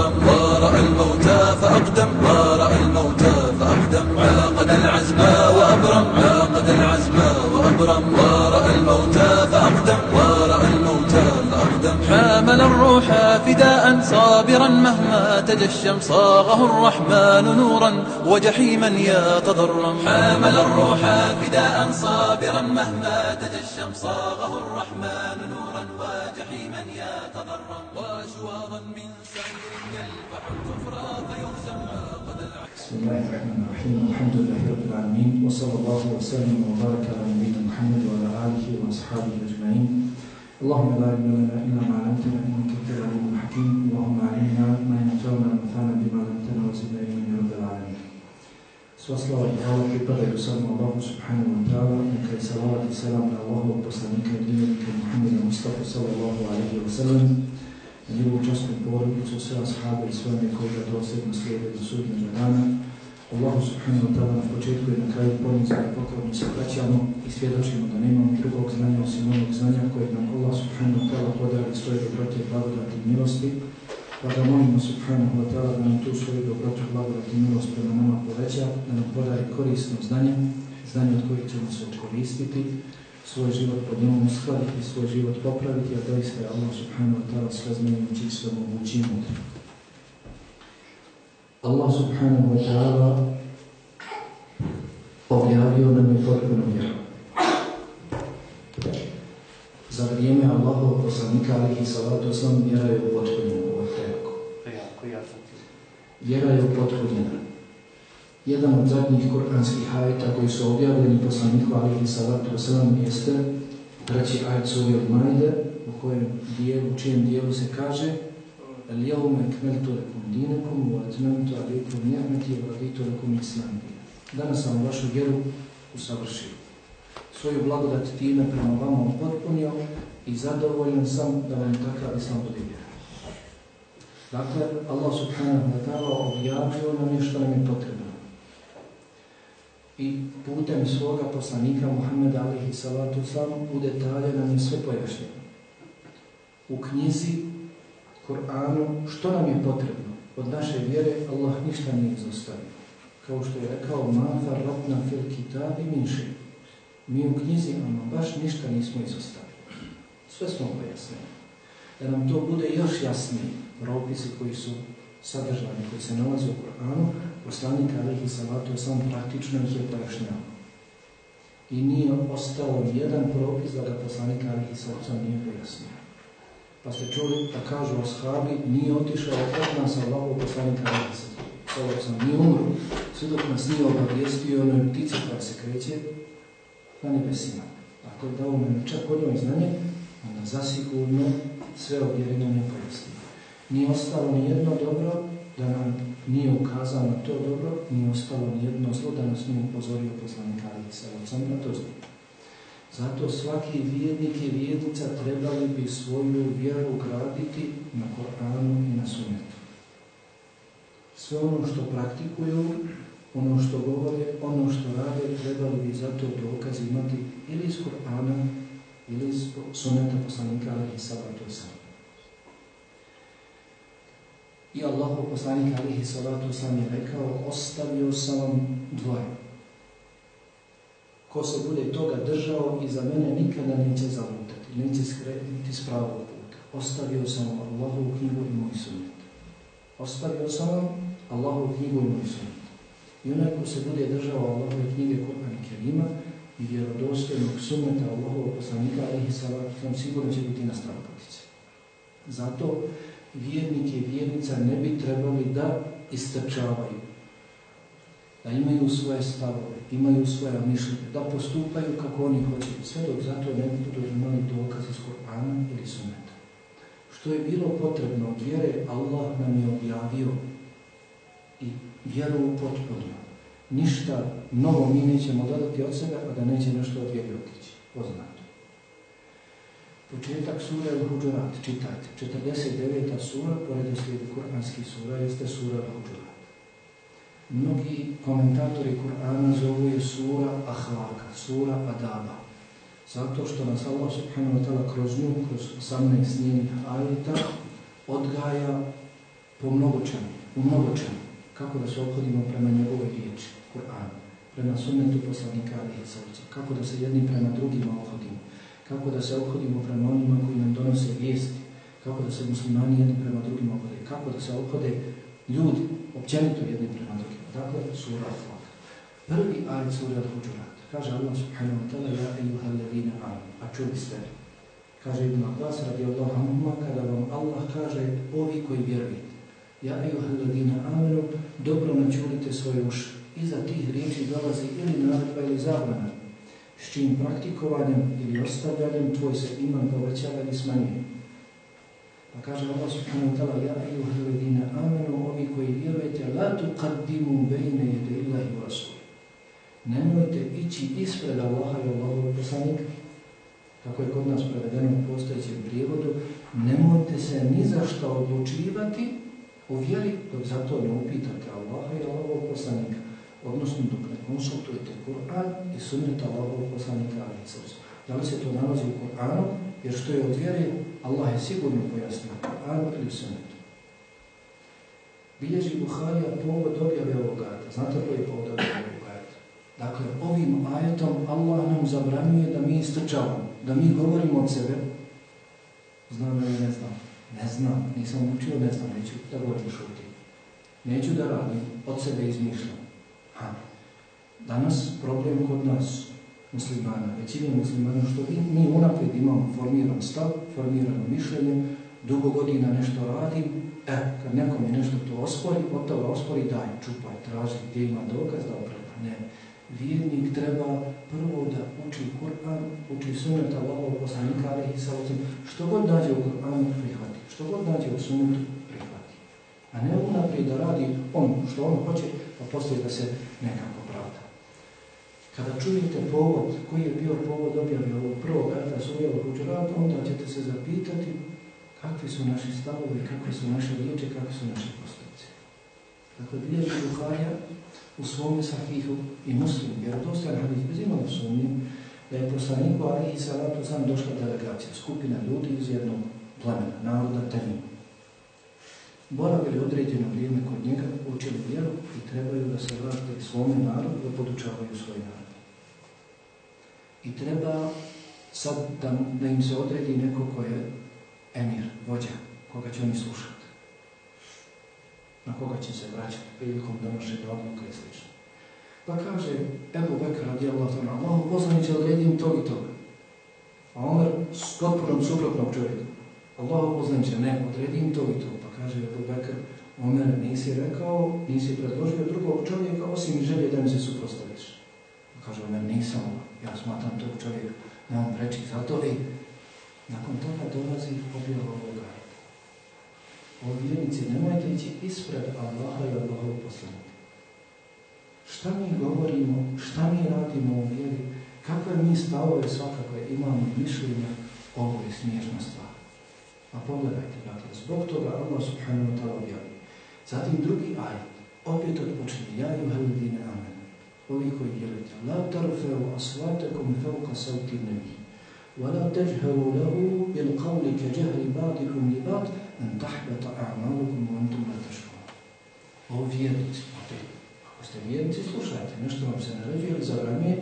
ورأى الموتى فأقدم ورأى الموتى فأقدم. عاقد العزم وأبرم عاقد العزم وأبرم. ورأى الموتى فأقدم ورأى الموتى فأقدم. حامل الروح فداء صابرا مهما تجشم صاغه الرحمن نورا وجحيما يتضرم. حامل الروح فداء صابرا مهما تجشم صاغه الرحمن نورا بسم الله الرحمن الرحيم الحمد لله رب العالمين وصلى الله وسلم وبارك على نبينا محمد وعلى اله واصحابه اجمعين اللهم لا علم لنا الا ما علمتنا انك انت العليم الحكيم اللهم علمنا ما ينفعنا وانفعنا بما علمتنا وزدنا علما يا رب العالمين Sva slava i hvala pripadaju samo Allahu subhanahu wa ta'ala, neka je salavat i selam na Allahovog poslanika i dnevnika Muhammeda Mustafa sallallahu alaihi wa sallam, njegovu častnu porodicu, sve ashabe i sve one koga dosljedno slijede do sudnjega dana. Allahu subhanahu wa ta'ala na početku i na kraju ponizno i pokorno se vraćamo i svjedočimo da nemamo drugog znanja osim onog znanja kojeg nam Allah subhanahu wa ta'ala podari svoje dobrote, blagodati milosti. Pa ga molimo subhanahu wa ta'ala da nam tu svoju dobrotu, blagodati i milost prema nama poveća, da nam podari korisno znanje, znanje od kojeg ćemo se koristiti, svoj život pod njom uskladiti, svoj život popraviti, a doista je Allah subhanahu wa ta'ala sve znajući sve mogući i mudri. Allah subhanahu wa ta'ala objavio nam je potpuno vjeru. Za vrijeme Allahov poslanika alihi salatu oslam vjera je upotpunjena. Jako, jako. Vjera je upotpunjena. Jedan od zadnjih kuranskih ajeta koji su objavljeni poslaniku alihi salatu oslam jeste treći ajet suri od Majde u kojem dijelu, u čijem dijelu se kaže اليوم أكملت لكم دينكم وأتممت عليكم نعمتي ورضيت لكم الإسلام دينا. Danas sam vašu vjeru usavršio. Svoju blagodat time prema vama upotpunio i zadovoljan sam da vam takav islam bude vjera. Dakle, Allah subhanahu wa ta'ala objavio nam je što nam je potrebno. I putem svoga poslanika Muhammeda alihi salatu sam u detalje nam je sve pojašnjeno. U knjizi Kur'anu što nam je potrebno od naše vjere, Allah ništa nije izostavio. Kao što je rekao, ma farratna fil kitabi min shay. Mi u knjizi, ama baš ništa nismo izostavili. Sve smo pojasnili. Da nam to bude još jasnije, propisi koji su sadržani, koji se nalaze u Kur'anu, poslanik alihi salatu sam praktično ih je pojašnjava. I nije ostao jedan propis da ga poslanik alihi salatu nije pojasnio. Pa ste čuli da kažu ashabi, nije otišao od nas Allahov poslanika. Ovo sam nije umro, sve dok nas nije obavijestio onoj ptici koja se kreće na nebesima. Ako je dao nam čak od njoj znanje, onda zasigurno sve ovjeri nam je pojasnio. Nije ostalo ni jedno dobro da nam nije ukazao na to dobro, nije ostalo ni jedno zlo da nas nije upozorio poslanik Alisa. Sam na to znam. Zato svaki vjernik i vjernica trebali bi svoju vjeru graditi na Koranu i na Sunnetu. Sve ono što praktikuju, ono što govore, ono što rade, trebali bi zato dokaz imati ili iz Korana ili iz Sunneta poslanika alihi salatu wasalam. I Allahu poslanik alihi salatu wasalam je rekao, ostavio sam vam dvoje. Ko se bude toga držao i za mene nikada neće zalutati, neće skrenuti s pravog puta. Ostavio sam vam Allahovu knjigu i moj sunnet. Ostavio sam vam Allahovu knjigu i moj sunnet. I onaj ko se bude držao Allahove knjige Kur'an Kerima i vjerodostojnog sunneta Allahovog poslanika, alihi salatu sam sigurno će biti na stramputice. Zato vjernike i vjernica ne bi trebali da istrčavaju da imaju svoje stavove, imaju svoja mišljenja, da postupaju kako oni hoće, sve dok zato ne budu imali dokaz iz Korana ili Sunneta. Što je bilo potrebno od vjere, Allah nam je objavio i vjeru upotpunio. Ništa novo mi nećemo dodati od sebe, a da neće nešto od vjere otići. Poznato. Početak sura Al-Huđurat, čitajte. 49. sura, pored slijedi kuranskih sura, jeste sura Al-Huđurat. Mnogi komentatori Kur'ana zovu je sura Ahlaka, sura Adaba. Zato što nas Allah subhanahu wa ta'ala kroz nju, kroz 18 njenih ajeta, odgaja po mnogo čemu, u mnogo čemu. Kako da se obhodimo prema njegovoj riječi, Kur'anu, prema sunnetu poslanika Ali Salca, kako da se jedni prema drugima obhodimo, kako da se obhodimo prema onima koji nam donose vijesti, kako da se muslimani jedni prema drugima obhode, kako da se obhode ljudi, općenito jedni prema drugima. Dakle, sura Al-Falak. Prvi ajet sura Al-Huđurat. Kaže Allah subhanahu wa ta'ala, ja ejuha alladina amin. A čuli ste. Kaže Ibn Abbas radi Allah anhuma, kada vam Allah kaže, ovi koji vjerujete. Ja ejuha alladina aminu, dobro načulite svoje uši. Iza tih riječi dolazi ili naredba ili zabrana, s čim praktikovanjem ili ostavljanjem tvoj se iman povećava ili smanjuje. Pa kaže Allah subhanahu wa ta'ala, ja ejuha alladina aminu, ovi koji la tuqaddimu bejne jede illahi wa rasuli. Nemojte ići ispred Allaha i Allahovog poslanika. Kako je kod nas prevedeno u postojećem prijevodu, nemojte se ni za što odlučivati u vjeri dok za to ne upitate Allaha i Allahovog poslanika. Odnosno dok ne konsultujete Kur'an i sunnet Allahovog poslanika ali. Da li se to nalazi u Kur'anu? Jer što je od vjeri, Allah je sigurno pojasnio Kur'anu ili sunnetu. Bilježi Buharija povod objave ovog ajeta. Znate koji je povod objave ovog ajeta? Dakle, ovim ajetom Allah nam zabranjuje da mi istrčavamo, da mi govorimo od sebe. Znam ili ne znam? Ne znam, nisam učio, ne znam, neću da govorim šuti. Neću da radim, od sebe izmišljam. Ha. Danas problem kod nas, muslimana, većine muslimana, što mi, mi unaprijed imamo formiran stav, formirano mišljenje, dugo godina nešto radim, e, kad nekom je nešto to ospori, od toga ospori, daj, čupaj, traži gdje ima dokaz da opravda. Ne, vjernik treba prvo da uči Kur'an, uči sunnet Allahov poslanika, ali i sallam, što god nađe u Kur'anu prihvati, što god nađe u sunnetu prihvati. A ne unaprijed da radi on što on hoće, pa postoji da se nekako pravda. Kada čujete povod, koji je bio povod objave ovog prvog ajta sujela Huđurata, onda ćete se zapitati kakvi su naši stavovi, kakve su naše riječi, kakvi su naše postupci. Dakle, bilježi Buharija u svome sahihu i muslim, jer dostajan hadis bez sumnje, da je poslaniku alihi salatu sam došla delegacija, skupina ljudi iz jednog plemena, naroda Temim. Boravili određeno vrijeme kod njega, učili vjeru i trebaju da se vrate svome narodu, da podučavaju svoj narod. I treba sad da, im se odredi neko ko je emir, vođa, koga će oni slušati na koga će se vraćati prilikom donošenja odluka i. Pa kaže, Ebu Bekr radijallahu ta'ala, Allahu poslaniće odredim tog i toga. A Omer s potpunom suprotnog čovjeka. Allahu poslaniće, ne, odredim tog i toga. Pa kaže Ebu Bekr, Omer, nisi rekao, nisi predložio drugog čovjeka osim želje da mi se suprostaviš. Pa kaže Omer, nisam, ja smatram tog čovjeka, nemam preći, zato i nakon toga dolazi objava ovoga. O vjernici, nemojte ići ispred Allaha i Allahovog poslanika. Šta mi govorimo, šta mi radimo u vjeri, kakve mi stavove svakakve imamo mišljenja, ovo je smiješna stvar. A pogledajte, dakle, zbog toga Allah subhanahu wa ta'ala objavi. Zatim drugi ajet, opet odpočinje, ja i uheldine amen. Ovi koji vjerujete, la tarfeu asvatakum fauka sauti nebi. ولا تجهروا له بالقول كجهر بعضكم لبعض en tahbeta a'malukum wa antum la tashkurun. O vjernici, opet. Ako ste vjernici, slušajte nešto vam se naređuje ili zabranjuje,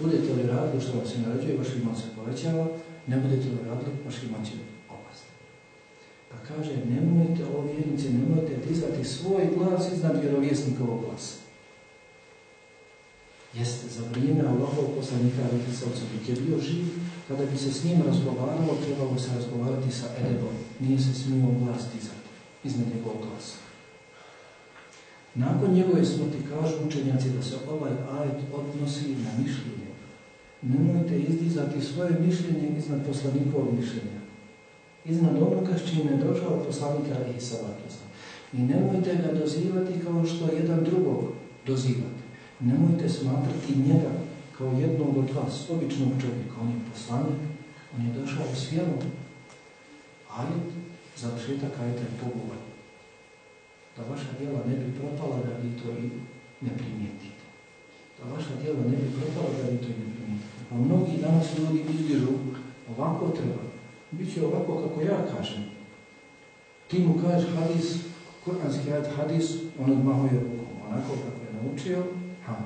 budete li radili što vam se naređuje, vaš iman se povećava, ne budete li radili, vaš iman će opasti. Pa kaže, nemojte, o vjernici, nemojte dizati svoj glas iznad vjerovjesnikovog glasa. Jeste, za vrijeme Allahov poslanika Alisa Osobit je bio živ, kada bi se s njim razgovaralo, trebalo se razgovarati sa Edebom, nije se smio glas dizati iznad njegovog glasa. Nakon njegove smrti kažu učenjaci da se ovaj ajet odnosi na mišljenje. Nemojte izdizati svoje mišljenje iznad poslanikovog mišljenja. Iznad onoga s čim je došao poslanika Alisa I nemojte ga dozivati kao što jedan drugog dozivate. Nemojte smatrati njega kao jednog od vas, običnog čovjeka. On je poslanik, on je došao s vjerom. Ajet, završetak ajeta je pogovor. Da vaša djela ne bi propala da vi to i ne primijetite. Da vaša djela ne bi propala da vi to i ne primijetite. A mnogi danas ljudi izdižu, ovako treba. Biće ovako kako ja kažem. Ti mu kažeš hadis kuranski ajet hadis, on odmahuje rukom, onako kako je naučio, ha,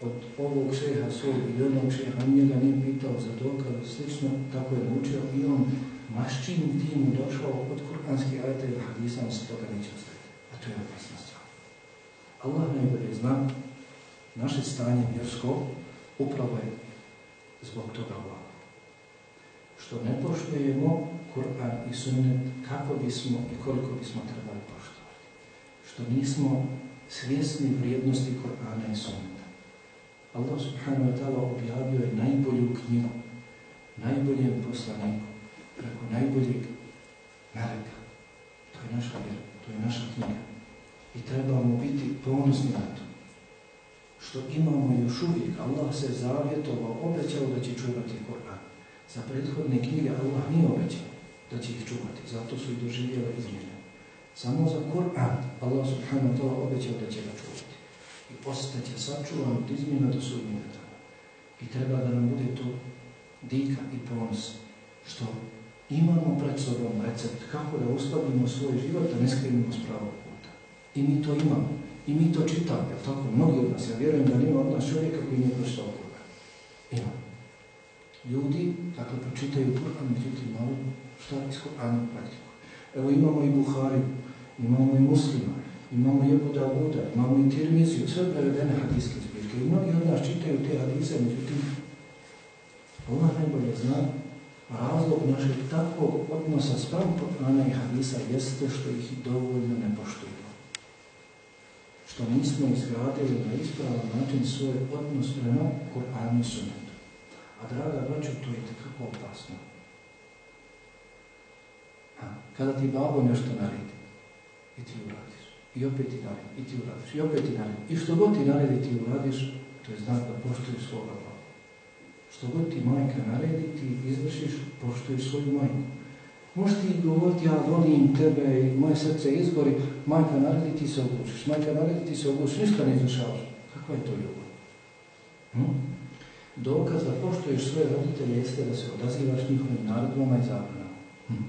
od ovog šeha svog ili onog šeha, njega nije pitao za dokaz, slično, tako je naučio i on maščim tim došao od kuranskih ajeta ili hadisa, on se toga neće ostaviti. A to je opasna stvar. Allah najbolje zna naše stanje vjersko, upravo je zbog toga ovako. Što ne poštujemo Kur'an i sunnet kako bismo i koliko bismo trebali poštovati. Što nismo svjesni vrijednosti Kur'ana i sunneta. Allah subhanahu wa ta'ala objavio je najbolju knjigu, najboljem poslaniku, preko najboljeg meleka. To je naša vjera, to je naša knjiga. I trebamo biti ponosni na to. Što imamo još uvijek, Allah se zavjetovao, obećao da će čuvati Kur'an. Za prethodne knjige Allah nije obećao da će ih čuvati, zato su i doživjele izmjene. Samo za Kur'an Allah subhanahu wa ta'ala obećao da će ga čuvati. I ostaće sačuvan od izmjena do sudnjega dana. I treba da nam bude to dika i ponos, što imamo pred sobom recept kako da uskladimo svoj život, da ne skrenemo s pravog puta. I mi to imamo. I mi to čitamo, jel tako? Mnogi od nas, ja vjerujem da nema od nas čovjeka koji nije pročitao Kur'an. Ima. Ljudi, dakle, pročitaju Kur'an, međutim, malo šta iz Kur'ana praktiku. Evo imamo i Buhari, imamo i muslima, imamo i Ebu Davuda, imamo i Tirmiziju, sve prevedene hadijske zbirke. I mnogi od nas čitaju te hadise, međutim, Allah najbolje zna, razlog našeg takvog odnosa spram Kur'ana i hadisa jeste što ih dovoljno ne poštujemo. Što nismo izgradili na ispravan način svoj odnos prema Kur'anu i sunnetu. A draga braćo, to je tekako opasno. Ha, kada ti babo nešto naredi, i ti uradiš. I opet ti naredi, i ti uradiš. I opet ti naredi. I što god ti naredi, ti uradiš, to je znak da poštuješ svoga. Što god ti majka naredi, ti izvršiš, poštuješ svoju majku. Možeš ti govoriti, ja volim tebe i moje srce izgori, majka naredi, ti se oglušiš. Majka naredi, ti se oglušiš, ništa ne izvršavaš. Kakva je to ljubav? Hm? Dokaz da poštuješ svoje roditelje jeste da se odazivaš njihovim naredbama i zakonama. Hm?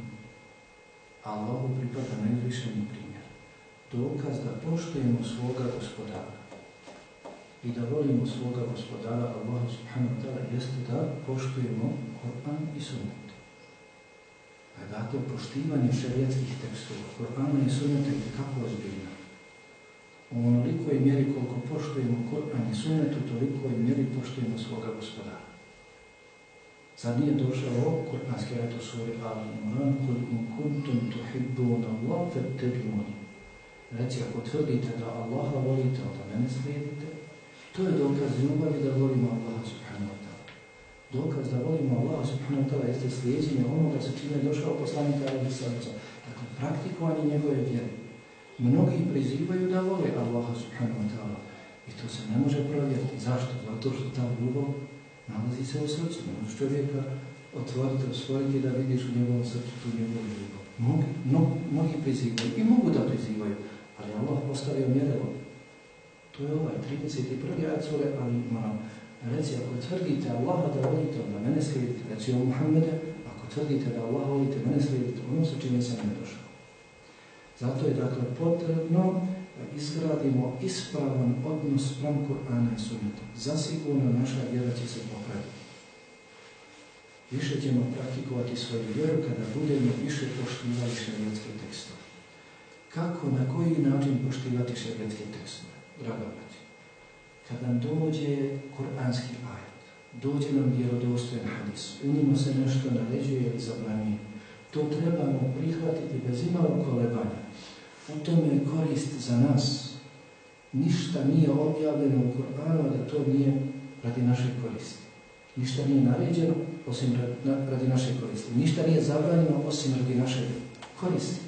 Allahu pripada najvišeni primjer. Dokaz da poštujemo svoga gospodara i da volimo svoga gospodara Allah subhanahu wa ta'ala jeste da poštujemo Kur'an i sunnet. Dakle, poštivanje šarijetskih tekstova, Kur'ana i sunneta je kako ozbiljno. U onolikoj mjeri koliko poštujemo Kur'an i sunnetu, toliko i mjeri poštujemo svoga gospodara. Sad nije došao kur'anski ajet u suri Ali Imran, kul in kuntum tuhibbun Allah, fattabi'uni. Reci, ako tvrdite da Allaha volite, onda mene slijedite, to je dokaz ljubavi da volimo Allaha subhanahu wa ta'ala. Dokaz da volimo Allaha subhanahu wa ta'ala jeste slijedjenje onoga sa čime je došao poslanik Ali Salica. Dakle, praktikovanje njegove vjere. Mnogi prizivaju da vole Allaha subhanahu wa ta'ala. I to se ne može provjeriti. Zašto? Zato što ta ljubav nalazi se u srcu. Ne možeš čovjeka otvoriti, osvoriti da vidiš u njegovom srcu tu njegovu ljubav. Mnogi, no, mnogi prizivaju i mogu da prizivaju, ali Allah postavio mjerilo. To je ovaj 31. ajat sure Ali Imran. Reci, ako tvrdite Allaha da volite, onda mene slijedite. Reci o Muhammede, ako tvrdite da Allaha volite, mene slijedite. Ono sa čime sam ne došao. Zato je dakle potrebno da izgradimo ispravan odnos sprem Kur'ana i Sunneta. Zasigurno naša vjera će se popraviti. Više ćemo praktikovati svoju vjeru kada budemo više poštivali šarijetske tekstove. Kako, na koji način poštivati šarijetske tekstove? Braći, kad nam dođe Kur'anski ajet, dođe nam vjerodostojen hadis, u njima se nešto naređuje ili zabranije, to trebamo prihvatiti bez imalo kolebanja. U tome je korist za nas. Ništa nije objavljeno u Kur'anu da to nije radi naše koristi. Ništa nije naređeno osim radi naše koristi. Ništa nije zabranjeno osim radi naše koristi.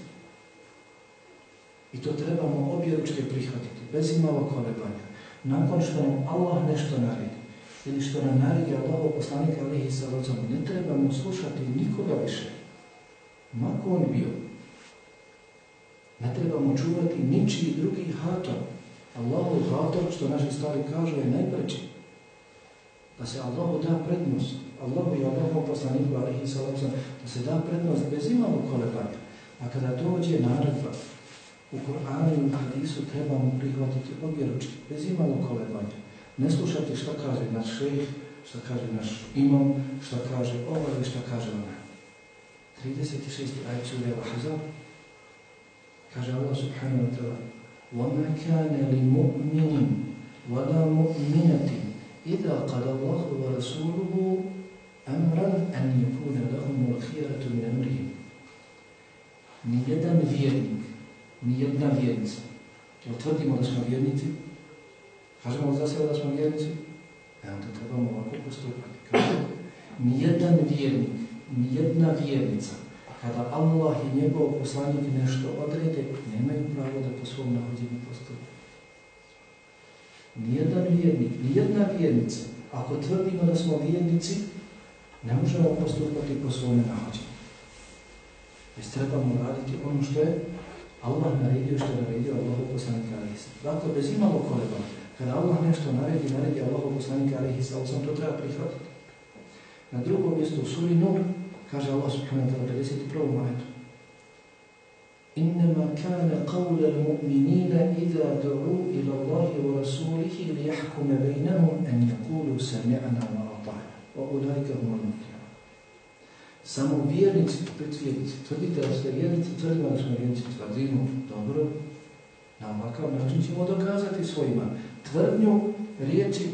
I to trebamo objeručke prihvatiti, bez imalo kolebanja. Nakon što nam Allah nešto naredi, ili što nam naredi Allah poslanika alihi salacom, ne trebamo slušati nikoga više. Mako on bio. Ne trebamo čuvati ničiji drugi hator. Allahu hator, što naši stari kažu, je najpreći. Da se Allahu da prednost. Allahu i Allahu poslaniku alihi salacom, da se da prednost bez imalo kolebanja. A kada dođe naredba, u Koranu i u Hadisu trebamo prihvatiti objeručki, bez imalo kolebanja. Ne slušati šta kaže naš šejh, šta kaže naš imam, šta kaže ovaj i šta kaže ona. 36. ajet sura Al-Ahzab kaže Allah subhanahu wa ta'la وَمَا كَانَ lil وَلَا مُؤْمِنَةٍ إِذَا قَدَ اللَّهُ وَرَسُولُهُ أَمْرًا أَنْ يَكُونَ لَهُمُ الْخِيَرَةُ مِنْ أَمْرِهِمْ. Nijedan vjernik nijedna vjernica. Jel tvrdimo da smo vjernici? Kažemo za sebe da smo vjernici? E onda trebamo ovako postupati. Kaže, nijedan vjernik, nijedna vjernica, kada Allah i njegov poslanik nešto odrede, nemaju pravo da po svom nahođenju postupi. Nijedan vjernik, nijedna vjernica, ako tvrdimo da smo vjernici, ne možemo postupati po svome nahođenju. Već trebamo raditi ono što je Allah naredio, što je naredio Allah poslanika Alisa. Dakle, bez imalo koleba, kada Allah nešto naredi, naredi Allah poslanika Alisa, ali to treba prihvatiti. Na drugom mjestu u suri Nur, kaže Allah subhanahu wa ta'ala 51. ajetu. إنما كان قول المؤمنين إذا دعوا إلى الله ورسوله ليحكم بينهم أن يقولوا سمعنا وأطعنا وأولئك هم المفلحون Samo vjernici, opet vjernici, tvrdite da ste vjernici, tvrdimo da smo vjernici, tvrdimo, dobro, na ovakav način ćemo dokazati svojima. Tvrdnju, riječi,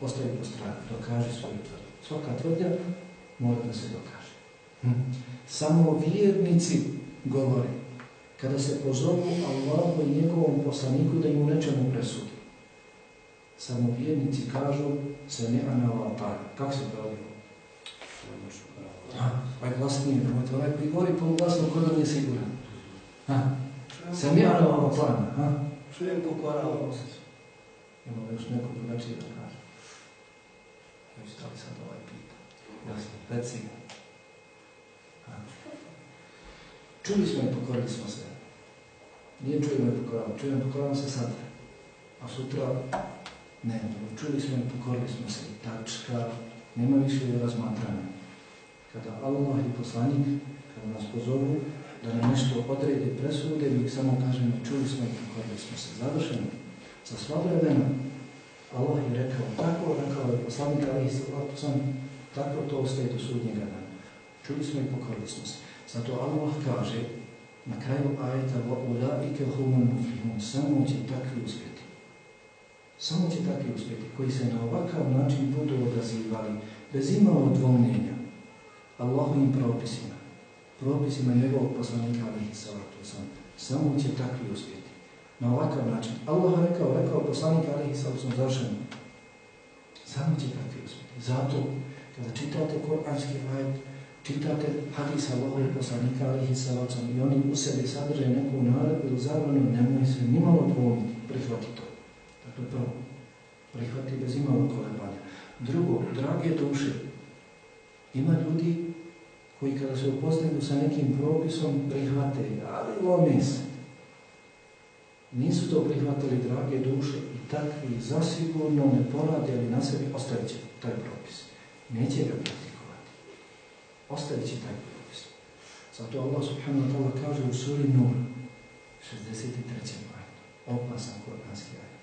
ostavi po strani, dokaži svoju tvrdnju. Svaka tvrdnja mora da se dokaže. Hm. Samo vjernici govore, kada se pozovu Allahu i njegovom poslaniku da im u nečemu presudi. Samo vjernici kažu se ne anala Kako se pravi? Ovaj glas nije, nemojte onaj koji govori poluglasno kod on je siguran. Ha? Sam ja na ovom planu. Ha? Čujem pokorao se. Imamo još neko drugačije da kaže. Već da li sad ovaj pita? Jasno, reci ga. Ha? Čuli smo i pokorili smo se. Nije čujemo i pokoravamo, čujemo i pokoravamo se sad. A sutra ne, čuli smo i pokorili smo se. Tačka, nema više razmatranja. Kada Allah i poslanik, kada nas pozovu, da nam nešto odredi presude, mi samo kažemo čuli smo i pokorili smo se. Završeno. Za sva vremena Allah je rekao tako, rekao je poslanik Ali sam tako to ostaje do sudnjega dana. Čuli smo i pokorili smo se. Zato Allah kaže na kraju ajeta وَأُولَٰئِكَ هُمُ الْمُفْلِحُونَ Samo će takvi uspjeti. Samo će takvi uspjeti koji se na ovakav način budu odazivali bez imalo dvomljenja Allahovim propisima, propisima njegovog poslanika alihi salatu sam. Samo će takvi uspjeti. Na ovakav način. Allah rekao, rekao poslanik alihi salatu sam. Samo će takvi uspjeti. Zato, kada čitate koranski ajet, čitate hadis Allahovog poslanika alihi salatu sam i oni u sebi sadrže neku naredbu ili zabranu, nemoj se nimalo dvomiti, prihvati to. Dakle, prvo, prihvati bez imalo kolebanja. Drugo, drage duše, ima ljudi koji kada se upoznaju sa nekim propisom prihvate, ali lome se. Nisu to prihvatili drage duše i takvi zasigurno ne porade, ali na sebi ostavit će taj propis. Neće ga praktikovati. Ostavit će taj propis. Zato Allah subhanahu wa ta'ala kaže u suri Nur, 63. majtu, opasan koranski ajat.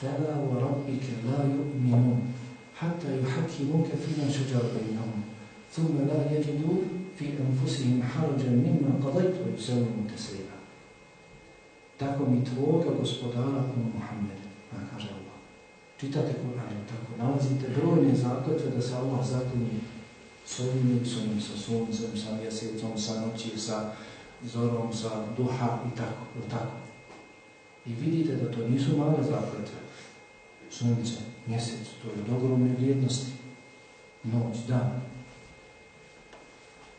فَلَا وَرَبِّكَ لَا يُؤْمِنُونَ حَتَّى يُحَكِّمُوكَ فِيمَا شَجَرَ بَيْنَهُمْ ثم لا يجدوا في أنفسهم حرجا مما قضيت ويسلموا تسليما Tako mi tvoga gospodara o Muhammed, kaže Allah. Čitate Kur'an, tako nalazite brojne zakletve da se Allah zaklinje s ovim, s ovim, sa suncem, sa mjesecom, sa noći, sa zorom, sa duha i tako, i tako. I vidite da to nisu male zakletve. Sunce, mjesec, to je od ogromne vrijednosti. Noć, dan,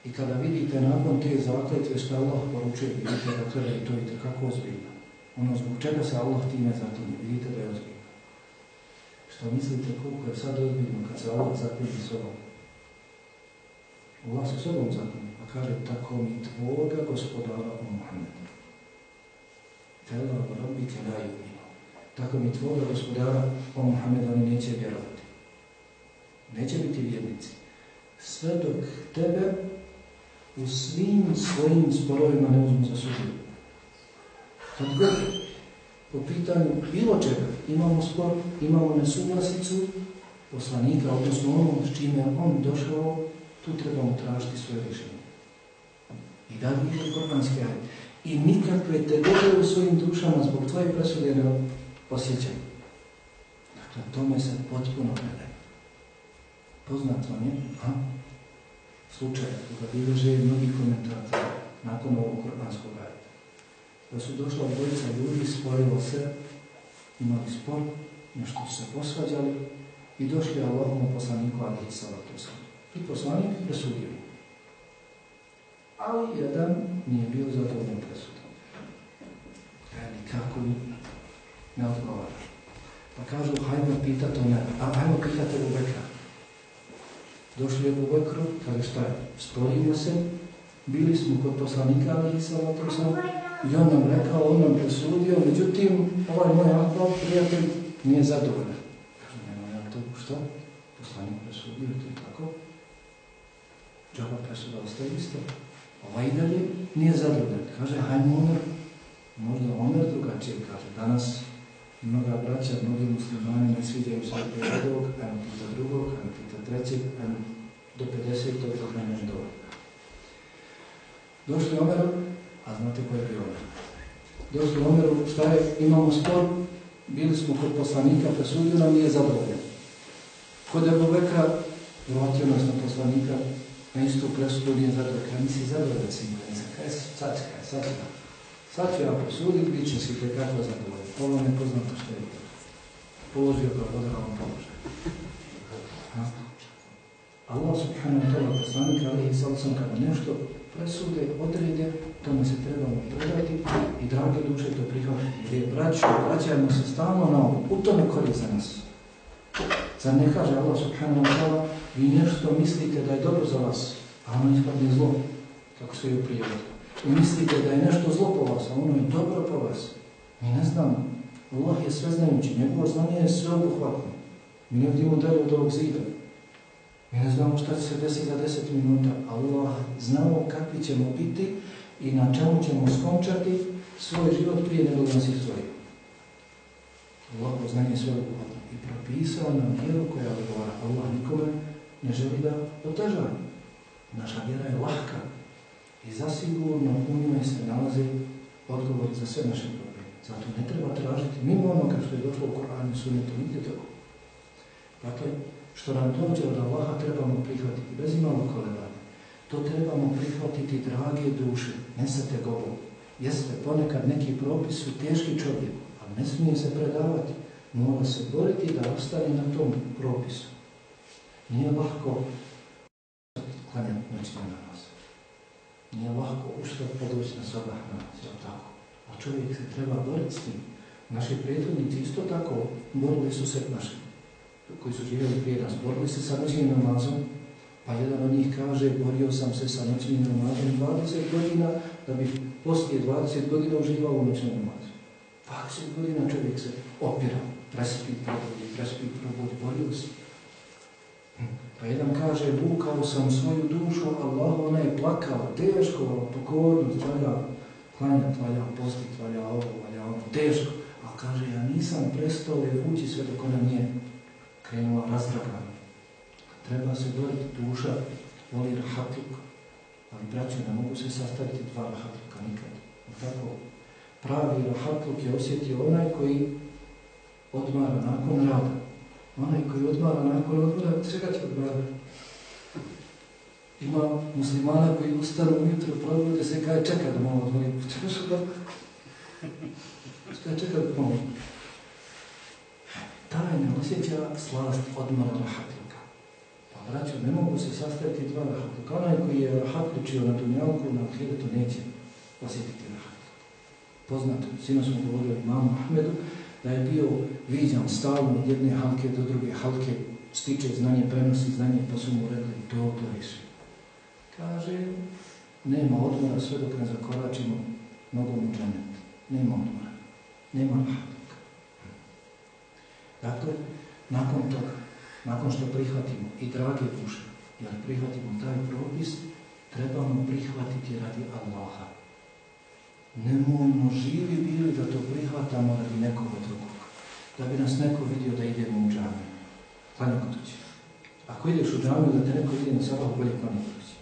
i kada vidite nakon te zakletve što Allah poručuje, vidite da treba i to i kako ozbiljno. Ono zbog čega se Allah time zaklinje, vidite da je ozbiljno. Što mislite koliko je sad ozbiljno kad se Allah zaklinje sobom? Allah se sobom zaklinje, pa kaže tako mi tvoga gospodara o Muhammedu. Fela u rabbike la yu'minu. Tako mi tvoga gospodara o Muhammedu oni neće vjerovati. Neće biti vjernici. Sve dok tebe u svim svojim sporovima ne uzmu za. Kad god po pitanju bilo čega imamo spor, imamo nesuglasicu, poslanika, odnosno ono s čime on došao, tu trebamo tražiti svoje rješenje. I da li je koranski ajde. I nikakve tegobe u svojim dušama zbog tvoje presude ne osjećaj. Dakle, tome se potpuno predaje. Poznat vam je, a? Slučaj, koga bilježe mnogi komentatori nakon ovog koranskog ajde. Da su došla dvojica ljudi, sporilo se, imali spor, nešto su se posvađali i došli Allahom poslaniku alihi salatu. I poslanik presudio. Ali jedan nije bio zadovoljan presudom. Kaže, kako ne odgovaraš? Pa kažu, hajmo pitati o mene, a hajmo pitati u Bekra. Došli je u Bekru, kaže šta je, sporimo se, bili smo kod poslanika, ali salatu sam, i on nam rekao, on nam presudio, međutim, ovaj moj akval, prijatelj, nije zadovoljan. Kaže, nema ja to, što? Poslanik presudio, to je tako. Džaba presuda ostaje isto. Ovaj i dalje nije zadovoljan. Kaže, hajmo Omer, možda Omer drugačije kaže. Danas mnoga braća, mnogi muslimani ne se do jednog, ajmo pita drugog, ajmo pita trećeg, ajmo do 50. dok ne ne dobro. Došli Omeru, a znate ko je bio Omer? Došli Omeru, šta je, imamo spor, bili smo kod poslanika, presudio nam nije zadovoljan. Kod Ebu Bekra, vratio nas na poslanika, na istu presudu nije zadovoljan. Kaj nisi zadovoljan, sinkovica? Kaj sad, sad ja. Sad ću ja presuditi, bit će si kako zadovoljan. Ovo ne poznato što je bilo. Položio ga voda ovom položaju. Allah subhanahu wa ta'ala ali i sad sam kada nešto presude, odrede, tome se trebamo predati i drage duše to prihvatiti. Je braćo, vraćajmo se stalno na ovo, u tome korist za nas. Zar ne kaže Allah subhanahu wa ta'ala, vi nešto mislite da je dobro za vas, a ono ispadne zlo, kako stoji u prijevodu. Mislite da je nešto zlo po vas, a ono je dobro po vas. Mi ne znamo. Allah je sveznajući, njegovo znanje je sveobuhvatno. Mi ne vidimo dalje od ovog zida. Mi ne znamo šta će se desiti za deset minuta. Allah znamo kakvi ćemo biti i na čemu ćemo skončati svoj život prije nego nas izdvojio. Allah znanje je sveobuhvatno i propisao nam vjeru koja odgovara. Allah nikome ne želi da otežava. Naša vjera je lahka i zasigurno u njoj se nalazi odgovor za sve naše probleme. Zato ne treba tražiti mimo onoga što je došlo u Koranu i Sunnetu, nigdje toga. Dakle, što nam dođe od Allaha trebamo prihvatiti bez imalo kolebanja. To trebamo prihvatiti, drage duše, ne sa tegobom. Jeste, ponekad neki propis su teški čovjeku, ali ne smije se predavati. Mora se boriti da ostane na tom propisu. Nije lahko klanjati noćni namaz. Nije lahko ustati podoći na sabah namaz, jel tako? A čovjek se treba boriti s tim. Naši prethodnici isto tako borili su se naši koji su živjeli prije nas, borili se sa noćnim namazom, pa jedan od njih kaže, borio sam se sa noćnim namazom 20 godina, da bi poslije 20 godina uživao u noćnom namazu. 20 godina čovjek se opirao, prespi, probudi, prespi, probudi, borio se. Pa jedan kaže, vukao sam svoju dušu, Allah ona je plakao, teško, pokornost, valja klanjati, valja postiti, valja ovo, valja ono, teško. A kaže, ja nisam prestao je vući sve dok ona nije krenula razdragana. Treba se boriti duša, voli rahatluk, ali braće, ne mogu se sastaviti dva rahatluka nikad. Tako, pravi rahatluk je osjetio onaj koji odmara nakon rada. Onaj koji odmara nakon odmora, čega će odmarati? Ima muslimana koji ustanu ujutro, probude se kaj čeka da malo odmori. Čekaš odmah? Kaj čeka da malo taj ne osjeća slast odmora rahatluka. Pa braćo, ne mogu se sastaviti dva rahatluka. Onaj koji je rahatlučio na dunjavku, na ahiretu neće osjetiti rahatluk. Poznato, sino smo govorili imamu Ahmedu, da je bio viđan stalno od jedne halke do druge halke, stiče znanje, prenosi znanje, pa su mu rekli, dobro riši. Kaže, nema odmora sve dok ne zakoračimo nogom u džanet. Nema odmora. Nema rahatluka. Dakle, nakon toga, nakon što prihvatimo i drage duše, jer prihvatimo taj propis, trebamo prihvatiti radi Allaha. Nemojmo živi bili da to prihvatamo radi nekoga drugog. Da bi nas neko vidio da idemo u džamiju. Klanja kod kuće. Ako ideš u džamiju da te neko vidi na sabah, bolje klanja kod kuće.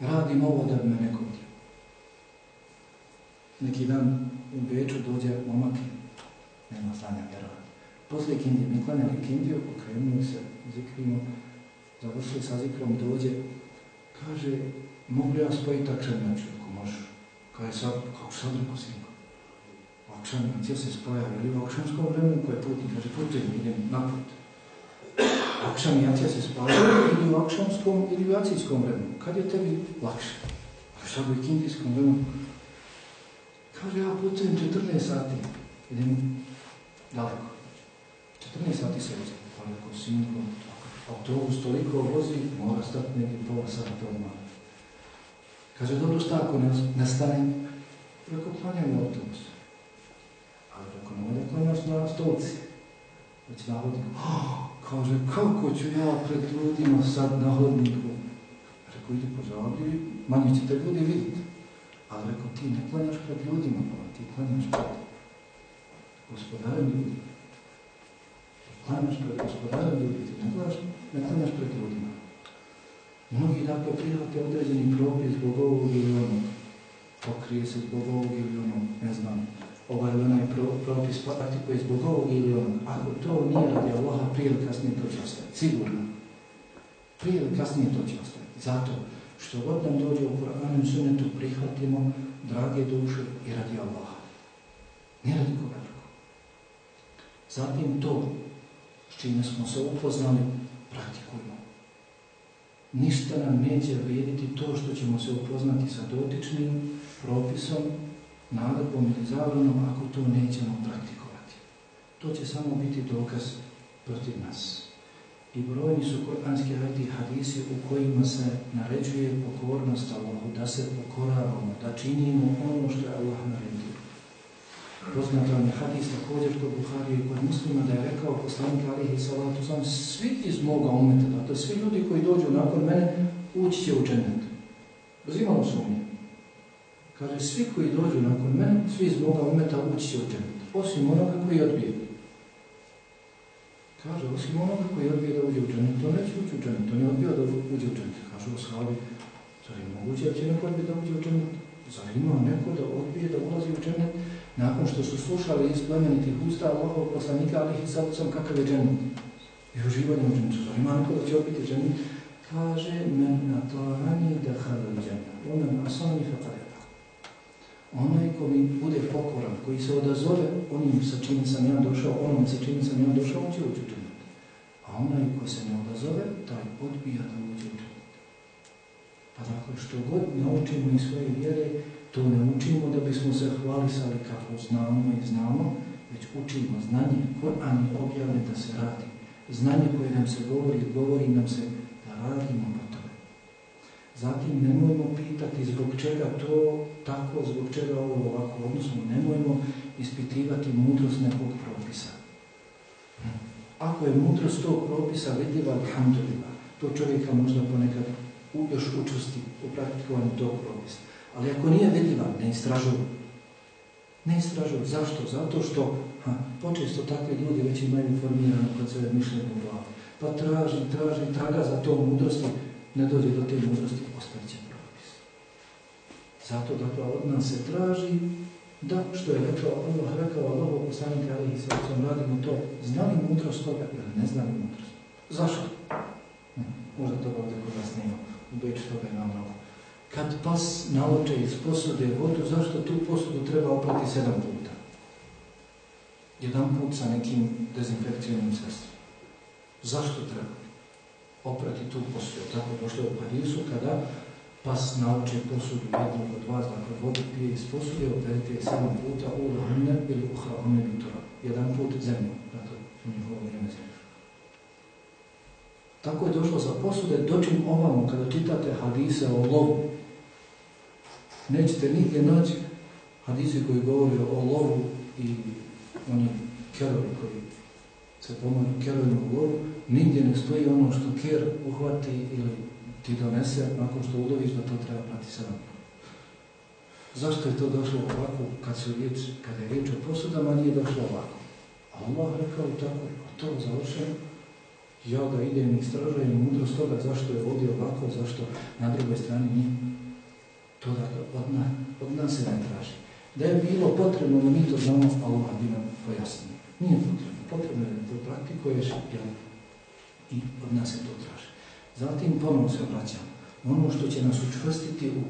Radim ovo da bi me neko vidio. Neki dan u Beču dođe momak, nema klanja vjerovati. Poslije kindije, mi klanjali kindiju, okrenuli se, zikrimo, završili sa zikrom, dođe, kaže, mogu ja spojiti takšan način, ako možeš? Kaže, sad, kako sad rekao sinko? Akšan, cijel se spoja, ili u akšanskom vremenu koje putnik, kaže, putnik, idem na put. Akšan i jacija se spajaju ili u akšanskom ili u jacijskom vremenu. Kad je tebi lakše? A šta bi u kindijskom vremenu? Kaže, ja putujem 14 sati, idem daleko. 14 sati se vozi, pa rekao, sinko, autobus toliko vozi, mora stati negdje pola sata odmah. Kaže, dobro šta ako ne, ne stanem? Rekao, klanjam na autobus. Ali rekao, nemoj da klanjaš na stolci. Već na hodniku. Oh, kaže, kako ću ja pred ljudima sad na hodniku? Rekao, idi po žalbi, manje će te ljudi vidjeti. Ali rekao, ti ne klanjaš pred ljudima, pa ti klanjaš pred gospodarem ljudi. Klanjaš pred gospodarem ljudi, ti ne klanjaš, ne klanjaš pred ljudima. Mnogi dakle prihvate određeni propis zbog ovog ili onog. Pokrije se zbog ovog ili onog, ne znam. Ovaj ili onaj pro, propis praktikuje zbog ovog ili onog. Ako to nije radi Allaha, prije ili kasnije to će ostaviti. Sigurno. Prije ili kasnije to će ostaviti. Zato što god nam dođe u Kur'anu i Sunnetu prihvatimo, drage duše, i radi Allaha. Ne radi koga drugo. Zatim to s čime smo se upoznali, praktikujemo. Ništa nam neće vrijediti to što ćemo se upoznati sa dotičnim propisom, naredbom ili zabranom ako to nećemo praktikovati. To će samo biti dokaz protiv nas. I brojni su koranski ajti hadisi u kojima se naređuje pokornost Allahu, da se pokoravamo, da činimo ono što je Allah naredio. Poznato je hadis također kod Buharije i kod muslima da je rekao poslanik alihi salatu sam svi iz moga umeta, dakle svi ljudi koji dođu nakon mene ući će u džennet. Bez imalo sumnje. Kaže, svi koji dođu nakon mene, svi iz moga umeta ući će u džennet. Osim onoga koji odbije. Kaže, osim onoga koji odbije da uđe u džennet, to neće ući u džennet, to ne odbio da uđe u džennet. Kaže, oshabi, zar je moguće da će neko odbije da uđe u džennet? Zar ima neko da odbije da ulazi u džennet? Nakon što su slušali iz plemenitih usta Allahov poslanika, ali ih sad sam kakav je džennet. I uživanje u džennetu. Zar ima neko da će odbiti džennet? Kaže, men na to rani da hada džennet. Ona nasani fakareta. Onaj ko mi bude pokoran, koji se odazove onim sa čim sam ja došao, onom sa čim sam ja došao, on će ući u džennet. A onaj ko se ne odazove, taj odbija da uđe u džennet. Pa dakle, što god naučimo iz svoje vjere, to ne učimo da bismo se hvalisali kako znamo i znamo, već učimo znanje. Koran je objavljen da se radi. Znanje koje nam se govori, govori nam se da radimo po tome. Zatim nemojmo pitati zbog čega to tako, zbog čega ovo ovako, odnosno nemojmo ispitivati mudrost nekog propisa. Ako je mudrost tog propisa vidljiva, alhamdulillah, to čovjeka možda ponekad još učusti u praktikovanju tog propisa. Ali ako nije vidljiva, ne istražuju. Ne istražuju. Zašto? Zato što ha, počesto takvi ljudi već imaju formirano kod sebe mišljenje u glavu. Pa traži, traži, traga za to mudrosti, ne dođe do te mudrosti, ostavit će propis. Zato dakle od nas se traži da, što je rekao Allah, rekao Allah, poslanika Ali i sam radimo to, znali mudrost toga ili ne znali mudrost. Zašto? Možda to ovdje kod vas nema. U Beču toga ima mnogo. Kad pas naloče iz posude vodu, zašto tu posudu treba oprati sedam puta? Jedan put sa nekim dezinfekcijnim sredstvom. Zašto treba oprati tu posudu? Tako došlo je u Parisu kada pas nauče posudu jednog od vas, dakle vodu pije iz posude, operite je sedam puta u lahune ili u vitora. Jedan put zemlju, dakle u njihovo vrijeme zemlju. Tako je došlo za posude, dočim ovamo, kada čitate hadise o lovu, nećete nigdje naći hadise koji govori o lovu i oni kerovi koji se pomažu kerovima u lovu, nigdje ne stoji ono što ker uhvati ili ti donese nakon što uloviš da to treba prati sedam. Zašto je to došlo ovako, kad, su riječ, kad je riječ o posudama, nije došlo ovako. Allah rekao tako, a to završeno, ja ga idem i istražujem mudrost toga zašto je ovdje ovako, zašto na drugoj strani nije. To od, na, od nas se ne traži. Da je bilo potrebno da mi to znamo, Allah bi nam pojasnio. Nije potrebno. Potrebno je da to praktikuješ jel? i od nas se to traži. Zatim ponovno se vraćamo. Ono što će nas učvrstiti u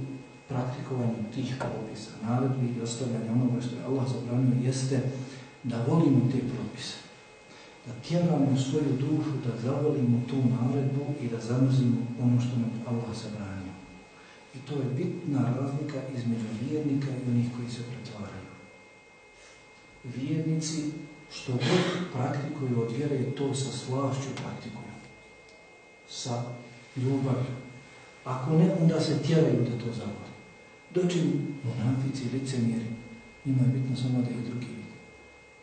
praktikovanju tih propisa, naredbi i ostavljanja onoga što je Allah zabranio, jeste da volimo te propise. Da tjeramo svoju dušu, da zavolimo tu naredbu i da zamrzimo ono što nam Allah zabranio. I to je bitna razlika između vjernika i onih koji se pretvaraju. Vjernici što god praktikuju od vjere, to sa slašću praktikuju. Sa ljubavlju. Ako ne, onda se tjeraju da to zavoli. Dočim monafici, licemjeri, njima je bitno samo da ih drugi vidi.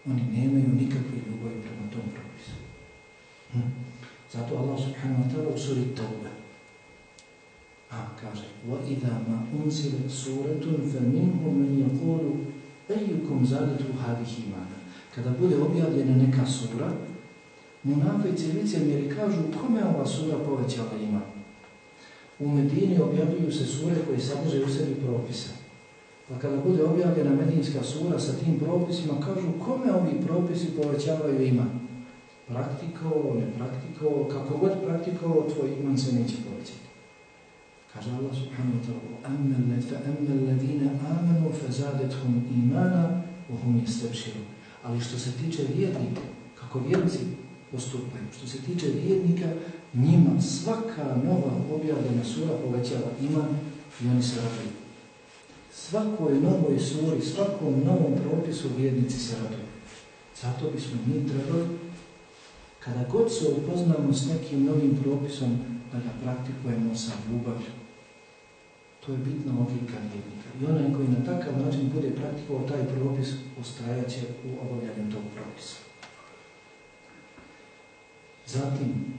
Oni nemaju nikakve ljubavi prema tom propisu. Hm. Zato Allah subhanahu wa ta'ala u suri a, kaže, وَإِذَا مَا أُنْسِلَتْ سُورَةٌ فَمِنْهُمْ مَنْ يَقُولُ أَيُّكُمْ زَادَتُ هَذِهِ إِمَانًا Kada bude objavljena neka sura, munafici licemjeri kažu kome ova sura povećala ima. U Medini objavljuju se sure koje sadrže u sebi propise. Pa kada bude objavljena medinska sura sa tim propisima, kažu kome ovi propisi povećavaju ima. Praktikovo, ne praktikovo, kako god praktikovo, tvoj iman se neće povećati. Kaže Allah subhanahu wa ta'ala فَأَمَّا الَّذِينَ آمَنُوا فَزَادَتْهُمْ إِيمَانًا وَهُمْ يَسْتَبْشِرُونَ Ali što se tiče vjernika, kako vjernici postupaju, što se tiče vjernika, njima svaka nova objavljena sura povećava iman i oni se raduju. Svakoj novoj suri, svakom novom propisu vjernici se raduju. Zato bismo mi trebali, kada god se upoznamo s nekim novim propisom, da ga praktikujemo sa ljubavlju. To je bitna odlika vjernika. I onaj koji na takav način bude praktikovao taj propis, ustrajaće u obavljanju tog propisa. Zatim,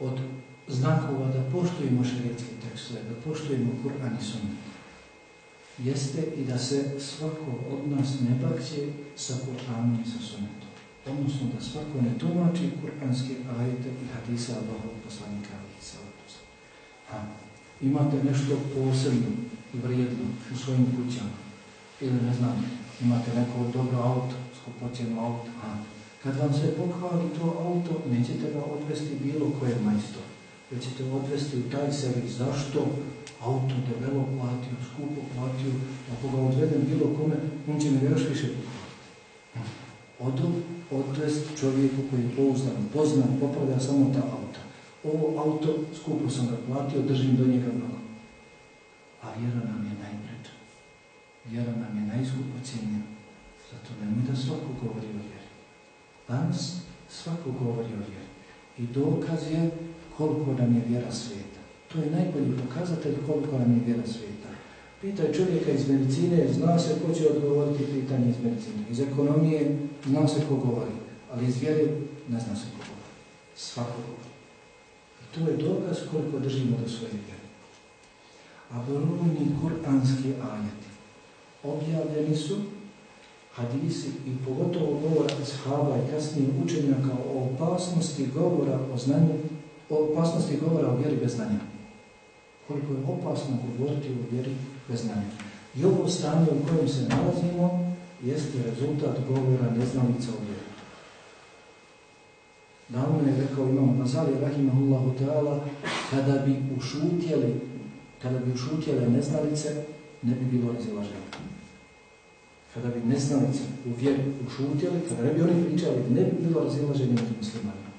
od znakova da poštujemo šarijetske tekstove, da poštujemo Kur'an i Sunnet, jeste i da se svako od nas ne bakće sa Kur'anom i sa Sunnetom. Odnosno da svako ne tumači kur'anske ajete i hadisa Allahov poslanika Ha. Imate nešto posebno i vrijedno u svojim kućama. Ili ne znam, imate neko dobro auto, skupocjeno auto. Ha. Kad vam se pohvali to auto, nećete ga odvesti bilo koje majstor. Već ćete odvesti u taj servis. Zašto? Auto debelo platio, skupo platio, ako ga odvedem bilo kome, on će mi još više pohvaliti. Odo odvest čovjeku koji je pouzdan, poznan, popravlja samo ta. Ovo auto, skupo sam ga platio, držim do njega mnogo. A vjera nam je najpreča. Vjera nam je najskupo cijenjena. Zato nemoj da svako govori o vjeri. Danas svako govori o vjeri. I dokaz je koliko nam je vjera svijeta. To je najbolji pokazatelj koliko nam je vjera svijeta. Pitaj čovjeka iz medicine, zna se ko će odgovoriti pitanje iz medicine. Iz ekonomije zna se ko govori, ali iz vjere ne zna se ko govori. Svako govori. To je dokaz koliko držimo do svoje vjere. A brojni kuranski ajati objavljeni su hadisi i pogotovo govora ishaba i kasnije učenjaka o opasnosti govora o znanju, o opasnosti govora o vjeri bez znanja. Koliko je opasno govoriti o vjeri bez znanja. I ovo stanje u kojem se nalazimo jeste rezultat govora neznalica o vjeri. Davno je rekao imam Nazali Rahimahullahu Teala, kada bi ušutjeli, kada bi ušutjele neznalice, ne bi bilo razilaženja. Kada bi neznalice u vjeru ušutjeli, kada ne bi oni pričali, ne bi bilo razilaženja među muslimanima.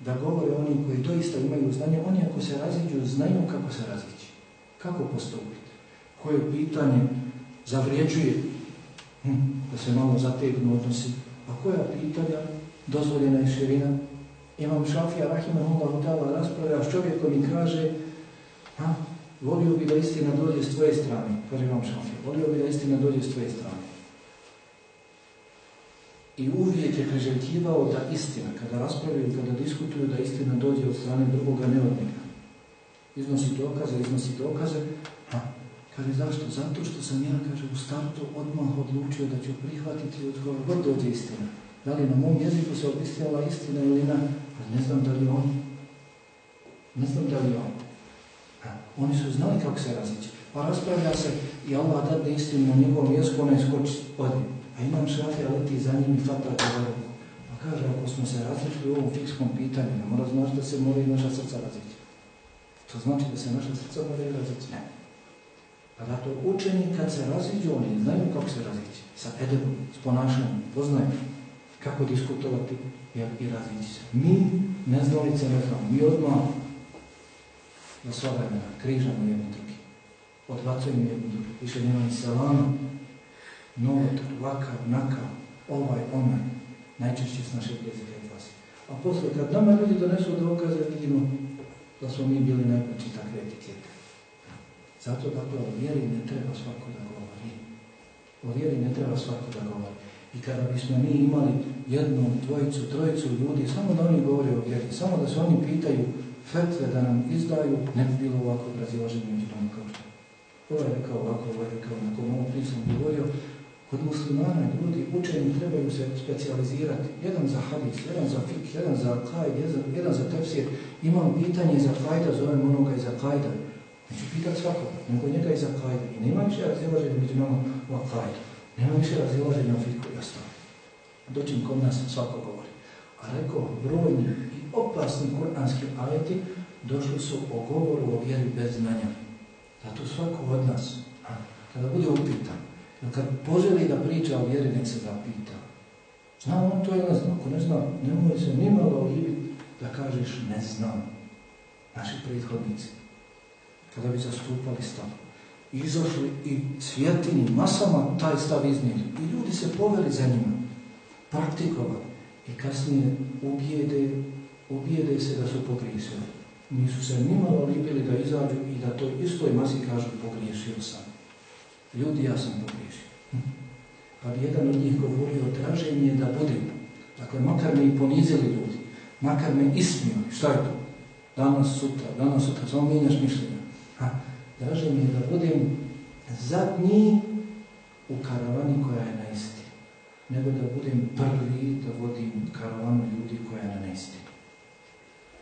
Da govore oni koji doista imaju znanje, oni ako se raziđu, znaju kako se razići. Kako postupiti. Koje pitanje zavrijeđuje hm, da se malo zategnu odnosi, a koja pitanja dozvoljena je širina. Imam Šafija Rahimahullahu ta'ala raspravlja s čovjekom i kaže a, volio bi da istina dođe s tvoje strane, kaže Imam Šafija, volio bi da istina dođe s tvoje strane. I uvijek je priželjkivao da istina, kada raspravljaju, kada diskutuju, da istina dođe od strane drugoga neodnika. Iznosi dokaze, iznosi dokaze, a, Kaže, zašto? Zato što sam ja, kaže, u startu odmah odlučio da ću prihvatiti od koga god dođe istina. Da li na mom jeziku se obistijala istina ili na, ali ne znam da li on. Ne znam da li on. A, oni su znali kako se razići. Pa raspravlja se i Allah dadne istinu na njegovom jeziku, ona iskoči, odi. A imam šafija leti za njim i fata govore. Pa kaže, ako smo se različili u ovom fikskom pitanju, ne mora znači da se mora i naša srca razići. To znači da se naša srca mora i razići. Ne. Pa zato učeni kad se raziđu, oni znaju kako se razići. Sa edebom, s ponašanjem, poznaju kako diskutovati i, i razići se. Mi, neznalice, ne znamo, mi odmah na sva vremena križamo jedni drugi. Odbacujemo jedni drugi. Više nema ni selama, novotar, vakav, nakav, ovaj, onaj. Najčešće s našeg jezika i glasi. A posle, kad nama ljudi donesu dokaze, vidimo da smo mi bili najveći takve etikete. Zato dakle o vjeri ne treba svako da govori. O vjeri ne treba svako da govori. I kada bismo mi imali jednu, dvojicu, trojicu ljudi, samo da oni govore o vjeri, samo da se oni pitaju fetve da nam izdaju, ne bi bilo ovako razilaženje među nama kao što. Ovo je rekao ovako, ovo je rekao, na kom prije sam govorio, kod muslimana ljudi učeni trebaju se specializirati. Jedan za hadis, jedan za fik, jedan za kajd, jedan, za tefsir. Imam pitanje za kajda, zovem onoga i za kajda. Neću pitat svakoga, nego njega i za kajda. I nema više razilaženja među nama u kajdu. Nema više razilaženja u fiku i. Doćim kod nas svako govori. A rekao, brojni i opasni kuranski ajeti došli su o govoru o vjeri bez znanja. Zato svako od nas, a, kada bude upitan, kad poželi da priča o vjeri, nek se zapita. Zna on to ili ne zna? Ako ne zna, nemoj se nimalo libiti da kažeš ne znam. Naši prethodnici, kada bi zastupali stav, izašli i svjetini masama taj stav iznijeli. I ljudi se poveli za njima, praktikovali. I kasnije ubijede, ubijede se da su pogriješili. Nisu se nimalo libili da izađu i da toj istoj masi kažu pogriješio sam. Ljudi, ja sam pogriješio. Pa bi jedan od njih govorio, draže da budem. Dakle, makar me i ponizili ljudi, makar me ismijali, šta je to? Danas, sutra, danas, sutra, samo mijenjaš mišljenja. Draže mi je da budem zadnji u karavani koja je na isti, nego da budem prvi da vodim karavanu ljudi koja je na neisti.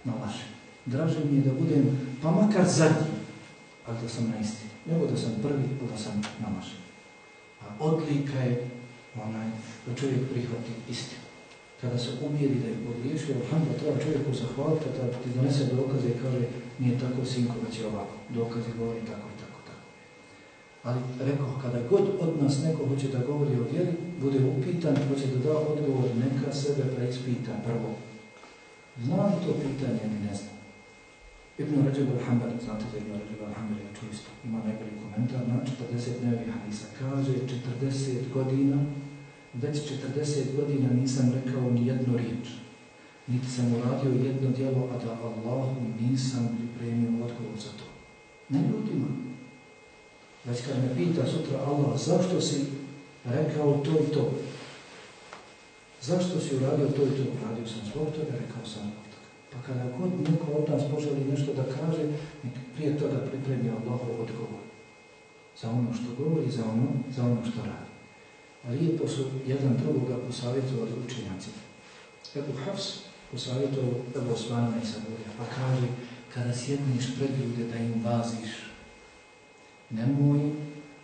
Na laži. Draže mi je da budem, pa makar zadnji, ali da sam na isti nego da sam prvi, da sam namažen. A odlika je onaj da čovjek prihvati istinu. Kada se umijeri da je pogriješio, alhamdulillah, treba čovjeku zahvaliti da ti donese dokaze i kaže nije tako sinko, je ovako. Dokazi govori tako i tako, tako. Ali rekao, kada god od nas neko hoće da govori o vjeri, bude upitan, hoće da da odgovor, neka sebe preispita prvo. Znam to pitanje ili ne znam. Ibn Rajab al-Hanbali, znate da Ibn Rajab al-Hanbali je čuisto, ima najbolji komentar na 40 nevi hadisa. Kaže, 40 godina, već 40 godina nisam rekao ni jednu riječ. Niti sam uradio jedno djelo, a da Allahu nisam pripremio odgovor za to. Ne ljudima. Već kad me pita sutra Allah, zašto si rekao to i to? Zašto si uradio to i to? Uradio sam zbog toga, rekao sam pa kada god neko od nas poželi nešto da kaže, nek prije toga pripremi Allahov odgovor. Za ono što govori, za ono, za ono što radi. Lijepo su jedan drugoga posavjetovali učenjaci. Ebu Hafs posavjetovao Ebu Osmana i Saburja, pa kaže, kada sjedniš pred ljude da im vaziš, nemoj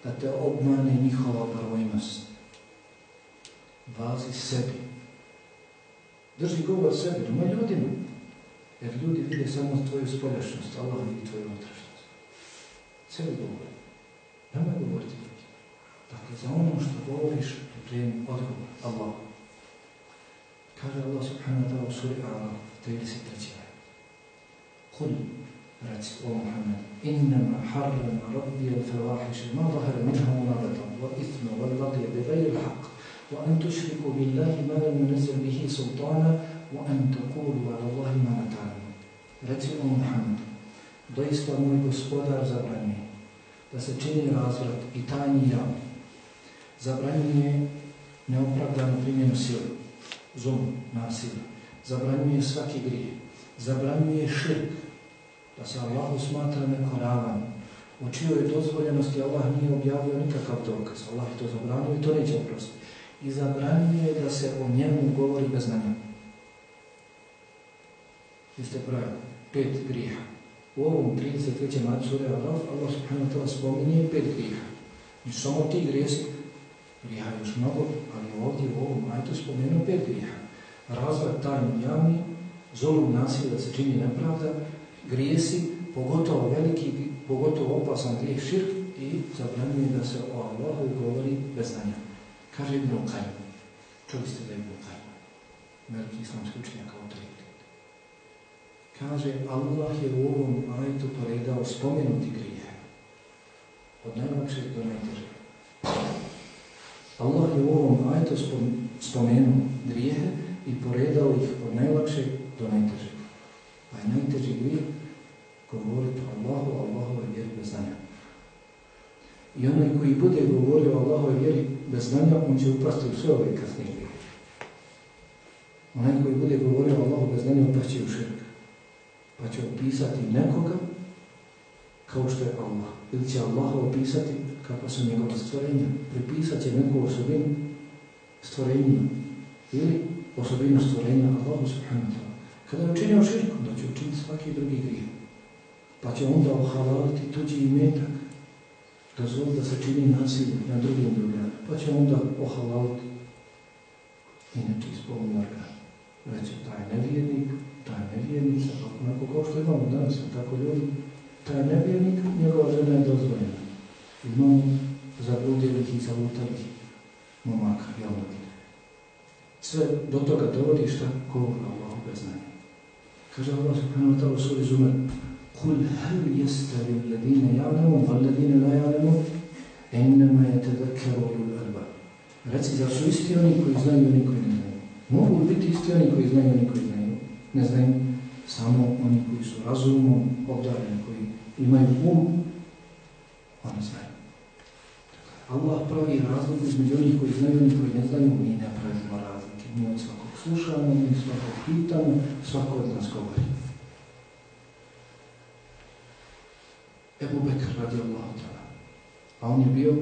da te obmane njihova brojnost. Vazi sebi. Drži govor sebi, nemoj ljudima. Jer ljudi vide samo tvoju spoljašnost, Allah vidi tvoju unutrašnjost. Sve govori. Nemoj govoriti. Dakle, za ono što govoriš, pripremi odgovor. Allah. Kaže Allah subhanahu wa ta'ala u suri A'raf, 33. Kul, reci o Muhammed, innama harrama rabbi al-fawahish ma zahara minha wa batan wa ithma wal baghy bi ghayri al-haqq wa an tushriku billahi ma lam yunzil bihi sultana وَأَنْ تَقُولُوا عَلَى اللَّهِ مَا لَا تَعْلَمُونَ Reci o Muhammedu, doista moj gospodar zabranjuje da se čini razvrat i tajni javni. Zabranjuje neopravdanu primjenu sile, zum, nasilje. Zabranjuje svaki grije. Zabranjuje širk, da se Allahu smatra nekoravan, o čijoj dozvoljenosti Allah nije objavio nikakav dokaz. Allah to zabranio i to neće oprostiti. I zabranio je da se o njemu govori bez znanja. Vi ste pravi, pet grijeha. U ovom 33. maju sura Araf, Allah subhanahu wa ta'ala spominje pet grijeha. I samo ti grijesi, grijeha je još mnogo, ali ovdje u ovom majtu spomenuo pet grijeha. Razvrat tajni javni, zolom nasilje da se čini nepravda, grijesi, pogotovo veliki, pogotovo opasan grijeh širk i zabranjuje da se o Allahu govori bez znanja. Kaže Ibn Qajm, čuli ste da je Ibn Qajm, veliki islamski učenjak autoritet. Kaže, Allah je u ovom ajetu poredao spomenuti grijehe, od najlakšeg do najtežeg. Allah je u ovom ajetu spomenuo grijehe i poredao ih od najlakšeg do najtežeg. Pa je najteži grijeh govoriti o Allahu, Allahove vjeri bez znanja. I onaj koji bude govorio o Allahove vjeri bez znanja, on će upasti u sve ove kasnije grijehe. Onaj koji bude govorio Allahu bez znanja, upašće u širk. Pa će opisati nekoga kao što je Allah. Ili će Allah opisati kako su njegova stvorenja. Pripisat će neku osobinu stvorenja. Ili osobinu stvorenja Allahu subhanahu wa. Kada je učinio širk, onda će učiniti svaki drugi grijeh. Pa će onda ohalaliti tuđi imetak. Dozvoliti da se čini nasilje na drugim ljudima. Pa će onda ohalaliti inače ispolni organ. Reći, taj nevjernik, taj nevjernica, onako kao što imamo danas, tako ljudi, taj nevjernik, njegova žena je dozvoljena no zabludjelih i zalutalih momaka i omladina. Sve do toga dovodi šta govora Allahoga znanja. Kaže Allah subhanahu wa ta'ala u suri Zumer Kul hel jeste li ladine ja'lemu, val ladine la ja'lemu, ennama je tedakkeru ulul alba. Reci, zar su isti oni koji znaju i oni koji ne znaju? Mogu biti isti oni koji znaju i oni koji znaju? Ne znaju samo oni koji su razumom obdareni, koji imaju um, oni znaju. Allah pravi razlog između onih koji znaju i koji ne znaju, mi ne pravimo razlike. Mi od svakog slušamo, mi svakog pitamo, svako od nas govori. Ebu Bekr radi Allah a on je bio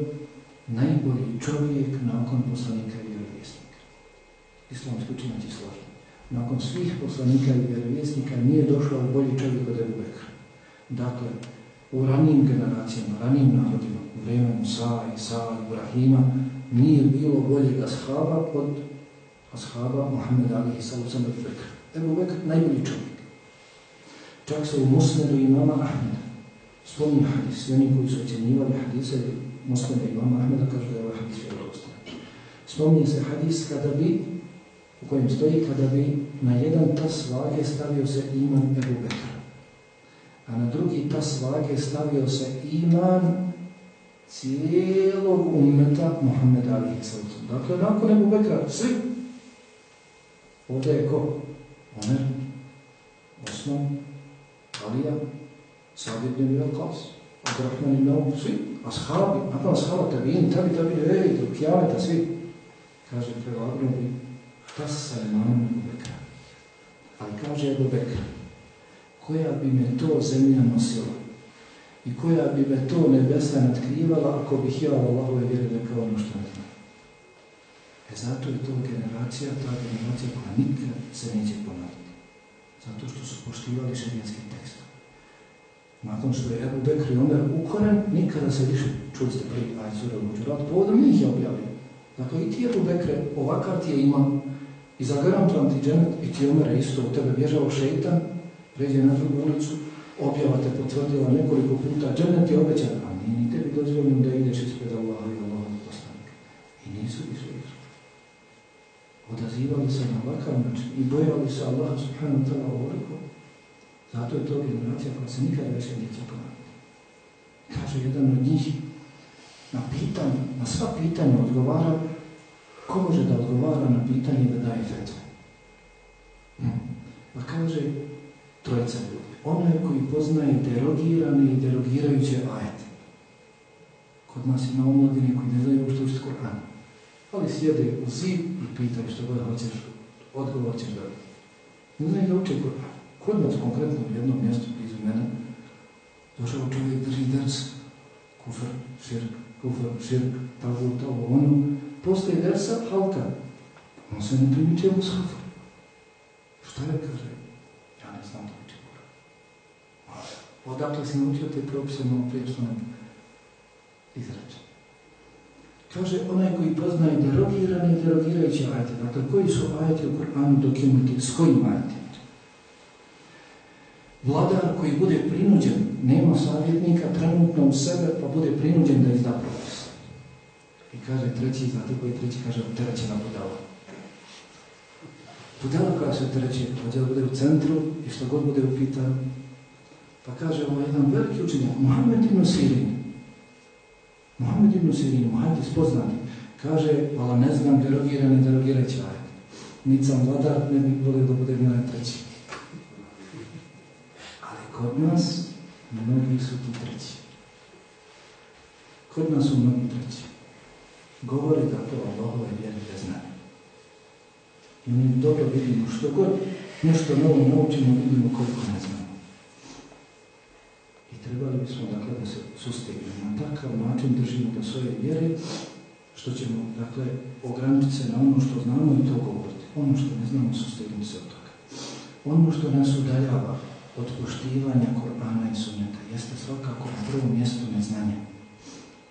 najbolji čovjek nakon poslanika i vjerovjesnika. Islamski učinac je složen. Nakon svih poslanika i vjerovjesnika nije došao bolji čovjek od Ebu Bekra. Dakle, u ranijim generacijama, ranijim narodima, u vremenu Musa, Isa, Ibrahima, nije bilo boljeg ashaba od ashaba Muhammed Ali i Salucam Ebu Bekra. Ebu Bekr najbolji čovjek. Čak se u Musnedu imama Ahmeda spominje hadis, i oni koji su ocjenjivali hadise Musneda imama Ahmeda kažu da je ovaj hadis vjerovostojan. Spominje se hadis kada bi, u kojem stoji kada bi na jedan tas vage stavio se iman Ebu Bekra a na drugi tas vage stavio se iman cijelog ummeta Muhammeda alihi sallam. Dakle, nakon Ebu Bekra, svi. Ovdje je ko? Omer, Osman, Alija, Sad ibn Ibn Qas, Abdurrahman ibn Auf, svi, ashabi, nakon ashaba, tabin, tabi, tabi, ej, do svi. Kaže, prevagnuo bi, tas sa imanom. Ali kaže Ebu Bekra, koja bi me to zemlja nosila i koja bi me to nebesa natkrivala ako bih ja Allahove vjeri rekao ono što ne znam. E zato je to generacija, ta generacija koja nikad se neće ponoviti. Zato što su poštivali šarijanski tekst. Nakon što je Ebu Bekr i Omer ukoren, nikada se više, čuli ste prvi aj sura u Huđurat, povodom njih je objavio. Dakle, i ti Ebu Bekre, ovakav ti je imam, i zagarantujem ti dženet, i ti Omer isto, u tebe bježao šeitan, pređe na drugu ulicu, objava te potvrdila nekoliko puta, džennet je obećan, a nije ni tebi dozvoljeno da ideš ispred Allaha i Allaha poslanika. I nisu išli Odazivali se na ovakav način i bojali se Allaha subhanahu ta'ala ovoliko. Zato je to generacija koja se nikada više ponoviti. Kaže jedan od njih, na pitanje, na sva pitanja odgovara, ko može da odgovara na pitanje da daje fetve? Pa kaže, trojica ljudi. Onaj koji poznaje derogirane i derogirajuće ajete. Kod nas ima omladine koji ne znaju što učiti Kur'an. Ali sjede u zid i pitaju što god hoćeš, odgovor ćeš dobiti. Ne znaju da uče Kur'an. Kod nas konkretno u jednom mjestu blizu mene došao čovjek drži ders, kufr, širk, kufr, širk, tagut, ovo, ono. Postoji versa, halka. On se ne primiče u shafu. Šta je, kaže? Ne znam. A, Odakle si naučio te propise malo prije što ne izreče. Kaže, onaj koji poznaje derogirane i derogirajuće ajete. Dakle, koji su ajete u Kur'anu dokinuti, s kojim ajetima? Vladar koji bude prinuđen, nema savjetnika trenutno u sebe, pa bude prinuđen da izda propis. I kaže treći, znate koji treći, kaže, opterećena budala. Koja se dođe da bude u centru i što god bude upitan. Pa kaže ovaj jedan veliki učenjak, Mohamed ibn Sirin, Mohamed ibn Sirin, Mohamed spoznati, kaže, vala ne znam, derogiran i derogirajući ajet. Niti sam vladar, ne bih volio da bude bila treći. Ali kod nas, mnogi su ti treći. Kod nas su mnogi treći. Govori da to Allahove vjeri bez znanja. I mi dobro vidimo što god nešto novo naučimo, vidimo koliko ne znamo. I trebali bismo dakle da se sustignemo. Na takav način držimo do svoje vjere, što ćemo dakle ograničiti se na ono što znamo i to govoriti. Ono što ne znamo, sustignuti se od toga. Ono što nas udaljava od poštivanja Korana i Sunneta jeste svakako na prvom mjestu neznanje.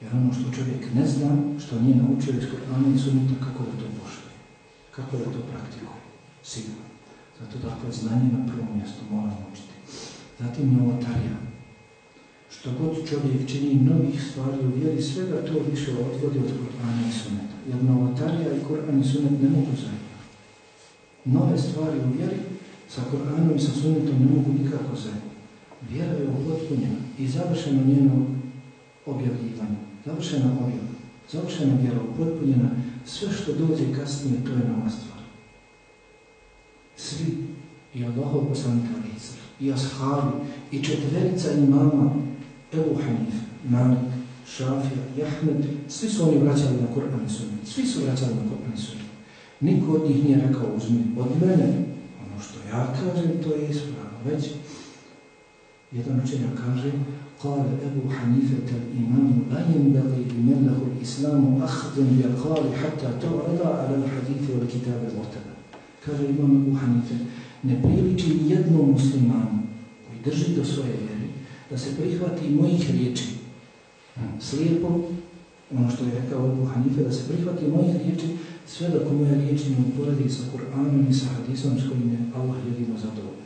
Jer ono što čovjek ne zna, što nije naučio iz Korana i Sunneta, kako da to kako da to praktikuje, sigurno. Zato dakle znanje na prvom mjestu moramo učiti. Zatim novotarija. Što god čovjek čini novih stvari u vjeri, svega to više odvodi od Korana i Sunneta. Jer novotarija i Koran i Sunnet ne mogu zajedno. Nove stvari u vjeri sa Koranom i sa Sunnetom ne mogu nikako zajedno. Vjera je upotpunjena i završeno njeno objavljivanje, završena objava, završena vjera upotpunjena, sve što dođe kasnije, to je nova stvar. Svi, i Allahov Alica, i ashabi, i četverica imama, Ebu Hanif, Malik, Šafija i Ahmed, svi su oni vraćali na Kur'an i Sunnet. Svi su vraćali na Kur'an i Sunnet. Niko od njih nije rekao uzmi od mene. Ono što ja kažem, to je ispravno. Već jedan učenjak kaže قال أبو حنيفة الإمام لا ينبغي لمن له الإسلام أخذ بالقال حتى تعرض على الحديث والكتاب المرتبى kaže imam Abu Hanife, ne priliči jednom muslimanu koji drži do svoje vjere, da se prihvati mojih riječi slijepo, ono što je rekao Abu Hanife, da se prihvati mojih riječi sve dok moje riječi ne uporedi sa Kur'anom i sa hadisom s kojim je Allah jedino zadovoljan.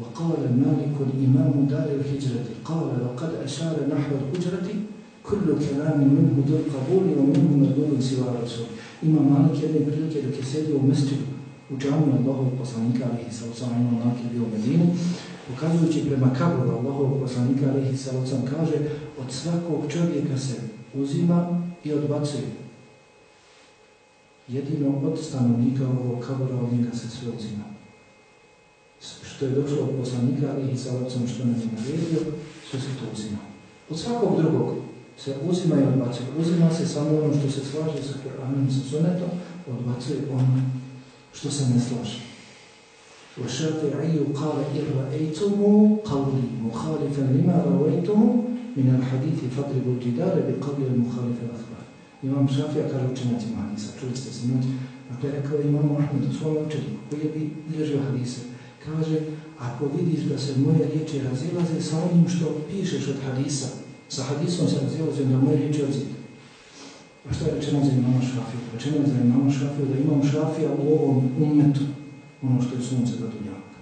وقال مالك الإمام دار الهجرة قال وقد أشار نحو الهجرة كل كلام منه ذو القبول ومنه مردود سوى الرسول Imam Malik jedne prilike dok je sedio u mesčidu u džamu Allahovog poslanika alihi sallam, Imam Malik je bio u Medini, ukazujući prema kabru Allahovog poslanika alihi sallam, kaže od svakog čovjeka se uzima i odbacuje. Jedino od stanovnika ovog kabura od njega se sve uzima. Što je došlo od poslanika alihi sallam, što nam je naredio, sve se to uzima. Od svakog drugog se uzima i odbacuje. Uzima se samo ono što se slaže sa Koranom i sa sunetom, odbacuje ono što se ne slaže. وَشَافِعِيُّ قَالَ إِنْ رَأَيْتُمُ قَوْلِي مُخَالِفًا لِمَا رَوَيْتُمُ مِنَ الْحَدِيثِ فَضْرِبُ الْجِدَارَ بِقَوْلِ الْمُخَالِفَ الْأَخْبَارِ Imam Šafija kaže učenjacima hadisa, čuli ste se noć, dakle rekao je imam Ahmed u svom učeniku koji je bilježio hadise, kaže, ako vidiš da se moje riječi razilaze sa onim što pišeš od hadisa, sa hadisom se razilaze da moje riječi odzite. A što je rečeno za imama Šafiju? Rečeno je za imama Šafiju da imam Šafija u ovom umetu, ono što je sunce za dunjavka.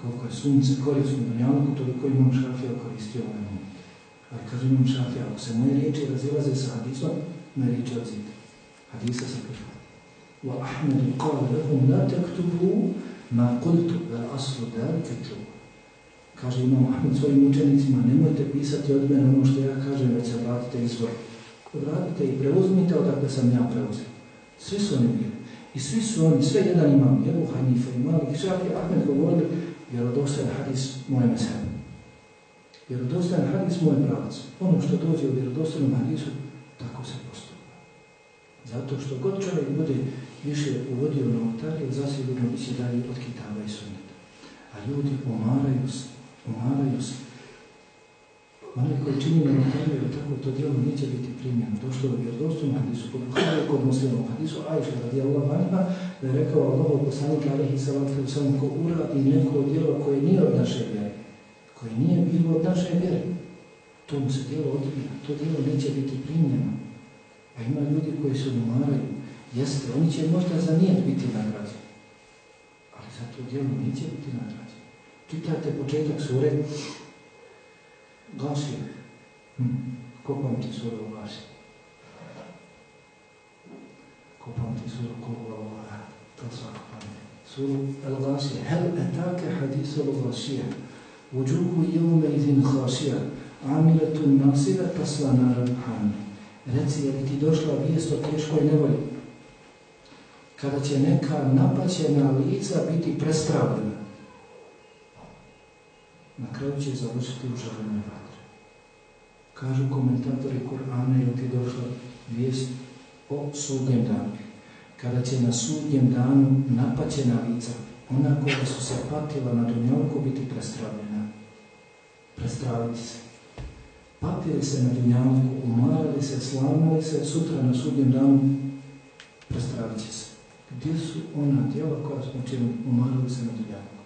Koliko je sunce korisno dunjavku, toliko imam Šafija koristio ovaj umet. Ali kaže imam Šafija, ako se moje riječi razilaze sa hadisom, moje riječi odzite. Hadisa se prihvati. Ahmedu qala lahum la taktubu ma qultu vel aslu dalike tlubu. Kaže imam Ahmed svojim učenicima, nemojte pisati od mene ono što ja kažem, već se vratite izvor. Vratite i preuzmite odakle sam ja preuzeo. Svi su oni bili. I svi su oni, sve jedan imam, Ebu Hanife, Malik, Šafi, Ahmed govorili, vjerodostajan hadis moje mezhebe. Vjerodostajan hadis moj pravac. Ono što dođe u vjerodostojnom hadisu, tako se postupa. Zato što god čovjek bude više uvodio novotarije, zasigurno bi se dalje od kitaba i sunneta. A ljudi umaraju se, umaraju se Onaj koji čini na notariju, tako to djelo neće biti primjeno. Došlo je u vjerodostojnom hadisu, kod Buhari kod muslima, u hadisu Ajša radi Allah anha, da je rekao Allahov poslanik alihi salatu wasalam, ko uradi neko djelo koje nije od naše vjere, koje nije bilo od naše vjere, to mu se djelo odbija, to djelo neće biti primljeno. A ima ljudi koji se umaraju, jeste, oni će možda za nijet biti nagrađeni, ali za to djelo neće biti nagrađeni. Čitajte početak sure Gasije. Hm. Ko pamti suru o Gasije? Ko pamti suru kogu Allah? To svako pamti. Suru El Gasije. Hel etake hadis El Gasije. Uđuhu jevme izin Gasije. Amiletun nasire tasla naran hami. Reci, je li ti došla vijest o teškoj nevolji? Kada će neka napaćena lica biti prestravljena, na kraju će završiti u žalenoj vatre. Kažu komentatori Kur'ana, je ti došla vijest o sudnjem danu. Kada će na sudnjem danu napaćena lica, ona koja su se patila na dunjavku biti prestravljena. Prestraviti se. Patili se na dunjavku, umarali se, slamali se, sutra na sudnjem danu prestravit će se. Gdje su ona djela koja smo činili, umarali se na dunjavku?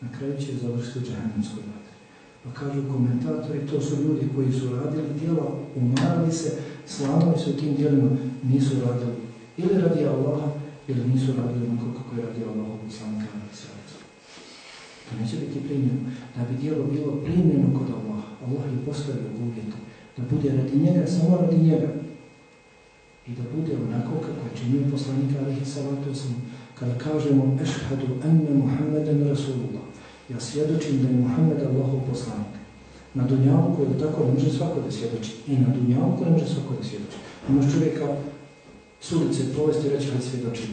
na kraju će završiti u džahannamskoj vatri. Pa kažu komentatori, to su ljudi koji su radili djela, umarali se, slavili se u tim djelima, nisu radili ili radi Allaha, ili nisu radili onako kako je radio Allah u poslanika To neće biti primljeno. Da bi djelo bilo primljeno kod Allaha, Allah je postavio uvjete, da bude radi njega, samo radi njega. I da bude onako kako je činio poslanika alihi salatu kada kažemo ešhadu enne Muhammeden Rasulullah ja svjedočim da je Muhammed Allahov poslanik. Na dunjalu koji tako može svako da svjedoči. I na dunjalu koji ne može svako da svjedoči. Može čovjeka s ulice provesti i reći hajde svjedočim.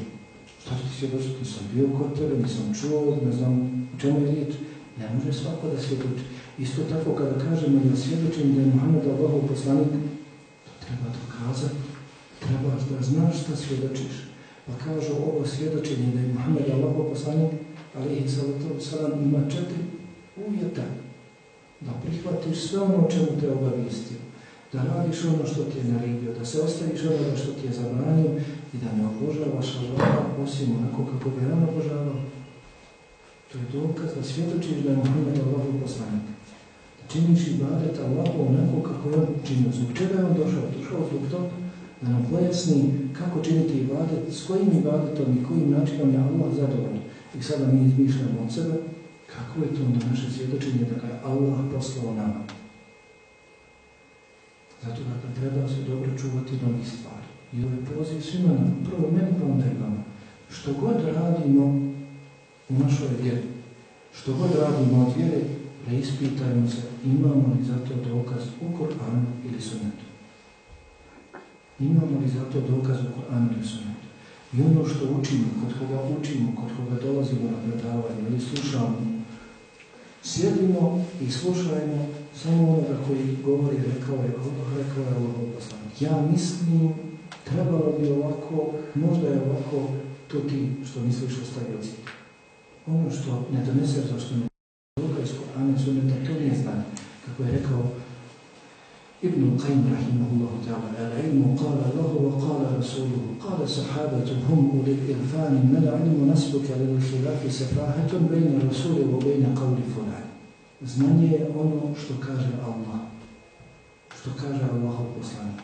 Šta ti svjedočiti? Nisam bio kod tebe, nisam čuo, ne znam u čemu je riječ. Ne može svako da svjedoči. Isto tako kada kažemo ja svjedočim da je Muhammed Allahov poslanik, to treba dokazati. Treba da znaš šta svjedočiš. Pa kažu ovo svjedočenje da je Muhammed Allahov poslanik, ali salam ima četiri uvjeta. Da prihvatiš sve ono čemu te obavistio, da radiš ono što ti je naredio, da se ostaviš ono što ti je zabranio i da ne obožavaš Allaha osim onako kako bi on obožavao. To je dokaz da svjedočiš da je Muhammed Allahov poslanik. Činiš i badet Allahu onako kako je on činio. Zbog čega je on došao? Došao zbog toga da nam pojasni kako činiti ibadet, s kojim ibadetom i kojim načinom je Allah zadovoljno. I sada mi izmišljamo od sebe kako je to onda naše svjedočenje da ga je Allah poslao nama. Zato da treba se dobro čuvati novih stvari. I ovaj poziv svima nam, prvo meni pa onda i vama. Što god radimo u našoj vjeri, što god radimo od vjere, preispitajmo se imamo li za to dokaz u Koranu ili Sunetu. Imamo li za to dokaz u Koranu ili Sunetu. I ono što učimo, kod koga učimo, kod koga dolazimo na predavanje ili slušamo, sjedimo i slušajmo samo onoga koji govori, rekao je rekao je Allah poslanik. Ja mislim, trebalo bi ovako, možda je ovako, to ti što misliš ostavi od Ono što ne donese, zašto ne Luka iz Korana suneta, to nije znanje. Kako je rekao ابن القيم رحمه الله تعالى العلم قال له وقال رسوله قال صحابة هم أولي الإرفان ما العلم نسبك للخلاف سفاهة بين الرسول وبين قول فلان Znanje je ono što kaže Allah, što kaže Allahov poslanik,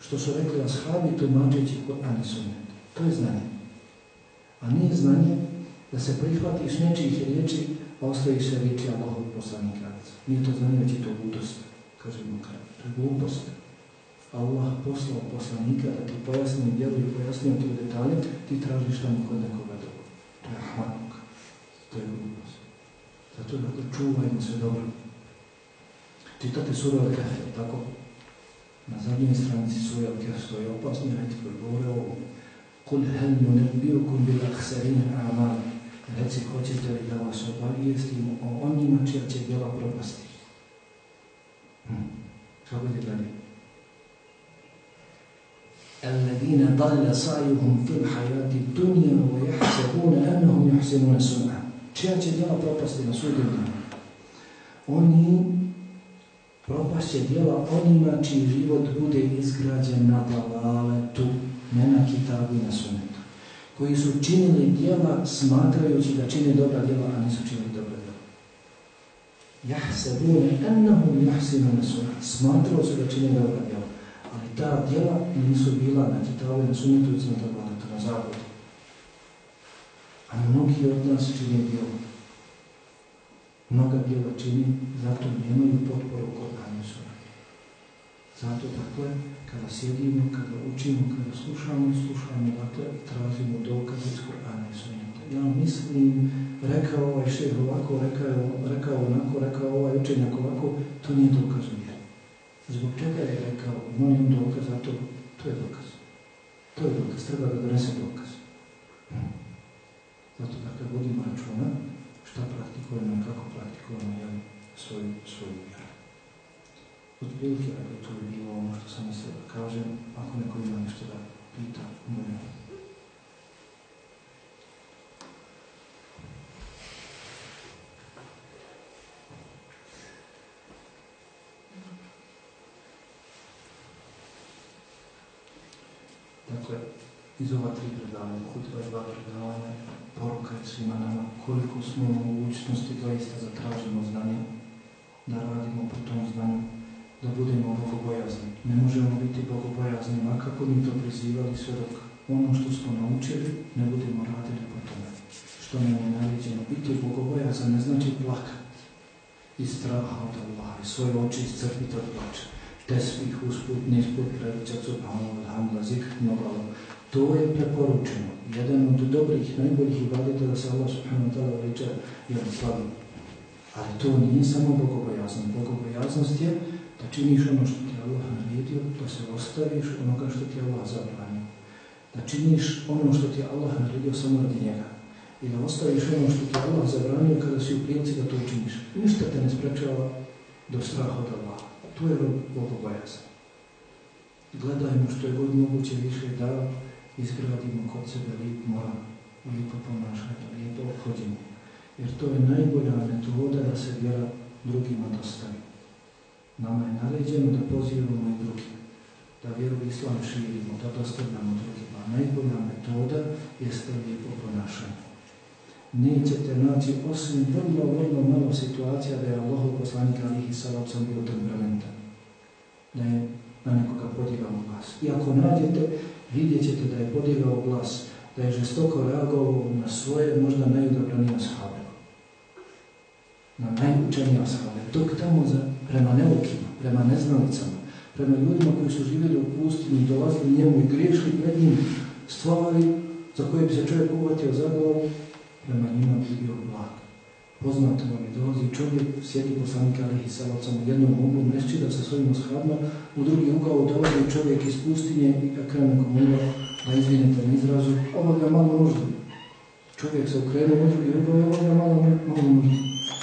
što su rekli ashabi tumačeći Kur'an i Sunnet. To je znanje. A nije znanje da se prihvatiš nečijih riječi, a ostaviš se riječi Allahov poslanika. Nije to znanje, već je to ludost, kaže Bukhari. To je glupost. Allah poslao poslanika da ti pojasni djelu i pojasnio ti detalje, ti tražiš tamo kod nekoga drugog. To je hladnog. To je glupost. Zato da čuvajmo se dobro. Čitate sura al tako? Na zadnjoj stranici sura al stoji opasni red koji govore o Kul hel nunebbiukum bil ahsarina a'mal. Reci, hoćete li da vas obavijestim o onima čija će djela propasti? Kako ide dalje? Alladine dalle sajuhum fil hajati dunja wa jahsebuna anahum jahsenuna sun'a. Čija će djela propasti na sudnjem danu? Oni propast će djela onima čiji život bude izgrađen na dalaletu, ne na kitabu i na sunetu. Koji su činili djela smatrajući da čine dobra djela, a nisu činili Jahsebune ennahum jahsinuna sunna. Smatrao su da čine dobra djela. Ali ta djela nisu bila na kitabu na sunetu i na dalaletu, na zabudu. A mnogi od nas čine djela. Mnoga djela čini, zato nemaju potporu kod Anjusu. Zato, dakle, kada sjedimo, kada učimo, kada slušamo, slušamo, dakle, tražimo dokaz iz Korana i. Ja mislim, rekao ovaj šeh ovako, rekao, rekao onako, rekao ovaj učenjak ovako, to nije dokaz u vjeri. Zbog čega je rekao, molim dokaz, zato to je dokaz. To je dokaz, treba da donese dokaz. Zato, dakle, vodimo računa šta praktikujemo kako praktikujemo jel, svoju, svoju vjeru. Od prilike, to bilo ono što sam mislio da kažem, ako neko ima nešto da pita, molim. Dakle, iz ova tri predavanja, hutba dva predavanja, poruka je svima nama koliko smo u mogućnosti doista zatražimo znanje, da radimo po tom znanju, da budemo bogobojazni. Ne možemo biti bogobojazni, a kako mi to prizivali sve dok ono što smo naučili ne budemo radili po tome. Što nam je naređeno. Biti bogobojazan ne znači plakat iz straha od Allaha i svoje oči iscrpiti od plaća. Tesbih usput, nisput, preličat, subhanallah, alhamdulillah, zikr, mnogo to je preporučeno. Jedan od dobrih, najboljih ibadeta da se Allah subhanahu wa ta'ala veliča i slavi. Ali to nije samo bogobojaznost. Bogobojaznost je da činiš ono što ti Allah naredio, da se ostaviš onoga što ti Allah zabranio. Da činiš ono što ti Allah naredio samo radi njega. I da ostaviš ono što ti Allah zabranio kada si u prilici da to učiniš. Ništa te ne sprečava do straha od Allaha. To je bogobojaznost. Gledajmo što je god moguće više da izgradimo kod sebe lijep moral, lijepo ponašanje, lijepo obhođenje. Jer to je najbolja metoda da se vjera drugima dostavi. Nama je naređeno da pozivamo i drugi, da vjeru islam širimo, da dostavljamo drugima. Najbolja metoda jeste lijepo ponašanje. Nećete naći osim vrlo, vrlo malo situacija da je Allah poslanik alihi salacom bio temperamentan. Da je na nekoga podigao glas. I ako nađete, vidjet ćete da je podigao glas, da je žestoko reagovao na svoje, možda najudobranije ashabe. Na najučenije ashabe. Dok tamo za, prema neukima, prema neznalicama, prema ljudima koji su živjeli u pustinji, dolazili njemu i griješili pred njim, stvovari za koje bi se čovjek uvatio za glavu, prema njima bi bio blag. Poznato vam je, dolazi čovjek, sjeti poslanika alihi salacom u jednom uglu mešćida sa svojim oshabima, u drugi ugao dolazi čovjek iz pustinje i krene komunja, da izvinite na izrazu, obavlja malo nuždu. Čovjek se okrenuo u drugi ugao i obavlja malo, malo nuždu.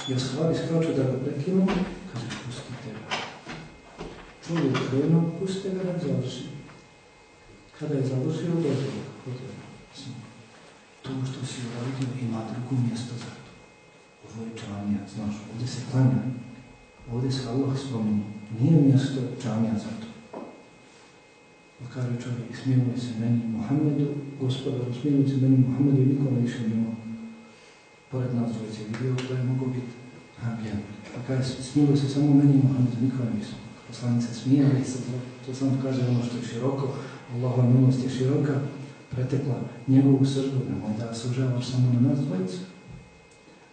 I ashabi da ga prekinu, kaže, pustite ga. Čovjek krenuo, pustite ga da završi. Kada je završio, dođe ga, To što si uradio ima drugo mjesto za. Ovo je džamija, znaš, ovdje se klanja. Ovdje se Allah spominje. Nije mjesto džamija za to. Pa kaže čovjek, smiluje se meni Muhammedu, gospodar, smiluje se meni Muhammedu i nikome više mimo. Pored nas dvojice vidio da je mogo biti nabijan. Pa kaže, smiluje se samo meni Muhammedu, nikome više. Poslanica smije, ali se to, to samo kaže ono što je široko. Allahova milost je široka, pretekla njegovu sržbu, nemoj da sužavaš samo na nas dvojicu.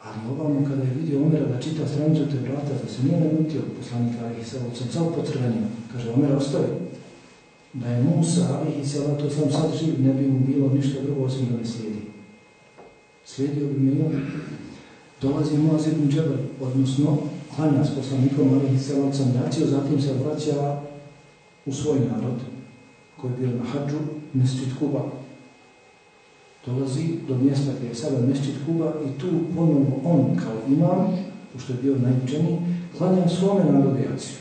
Ali ovamo kada je vidio Omera da čita stranicu te vrata, da se nije namutio poslanika Ali Hisalovca, cao potrvenio. Kaže, Omer, ostavi. Da je Musa Ali Hisalav to sam sad živ, ne bi mu bilo ništa drugo osim da me slijedi. Slijedio bi me i on. Dolazi Muaz ibn Džebel, odnosno klanja s poslanikom Ali Hisalovcem vraćao, zatim se vraća u svoj narod, koji je bio na hađu, Mesčit Kuba. Dolazi do mjesta gdje je sada Mesčit Kuba i tu ponovno on kao imam, pošto je bio najučeniji, klanja svome narodu jaciju.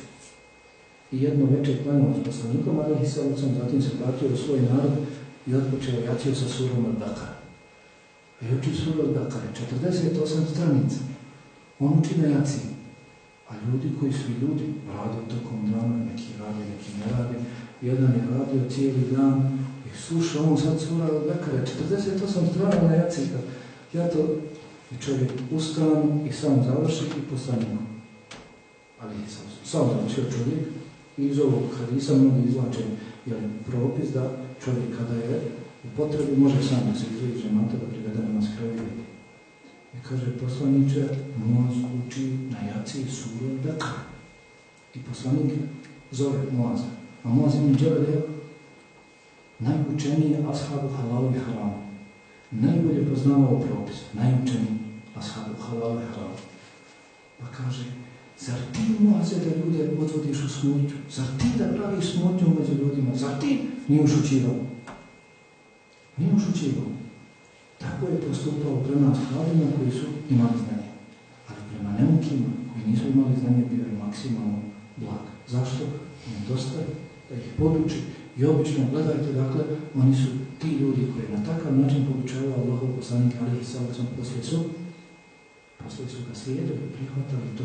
I jedno večer klanjao s poslanikom, ali i zatim se vratio u svoj narod i odpočeo jaciju sa surom od Bakara. I uči suru od Bakara, 48 stranica. On uči na jaciji. A ljudi koji su ljudi, rade tokom dana, neki rade, neki ne rade. Jedan je radio cijeli dan i sluša, on sad sura od vekara, 48 strana na jacika. Ja to, i čovjek ustane i sam završi i postane imam. Ali sam, sam završio čovjek i iz ovog hadisa mnogi izlače jer propis da čovjek kada je u potrebi može sam da se izvoji žemata da privede na skraju I kaže poslaniče, Moaz uči na jaci suru Bekar. I poslanik zove Moaza. A Moaz ibn Džebel je najučeniji ashabu halalu i haramu. Najbolje poznavao propis, najučeniji ashabu halalu i haramu. Pa kaže, zar ti Moaze da ljude odvodiš u smutnju? Zar ti da praviš smutnju među ljudima? Zar ti nije ušućivao? Nije ušućivao. Tako je postupao prema ashabima koji su imali znanje. Ali prema neukima koji nisu imali znanje bio je maksimalno blag. Zašto? Nedostaje da ih poduči. I obično, gledajte, dakle, oni su ti ljudi koji na takav način podučavaju Allahov poslanika, ali salacom poslije su, poslije su ga slijedili, prihvatali to.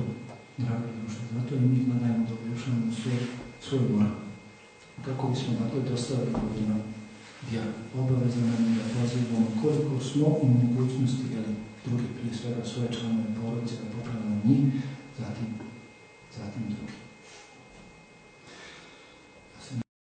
Dragi društvo, zato i mi gledajmo da objašnjamo svoj, svoj moral. Kako bismo, dakle, dostavili ljudima vjeru. Obavezno nam je da pozivamo koliko smo u mogućnosti, jeli, drugi prije svega svoje članove porodice, da popravimo njih, zatim, zatim drugi.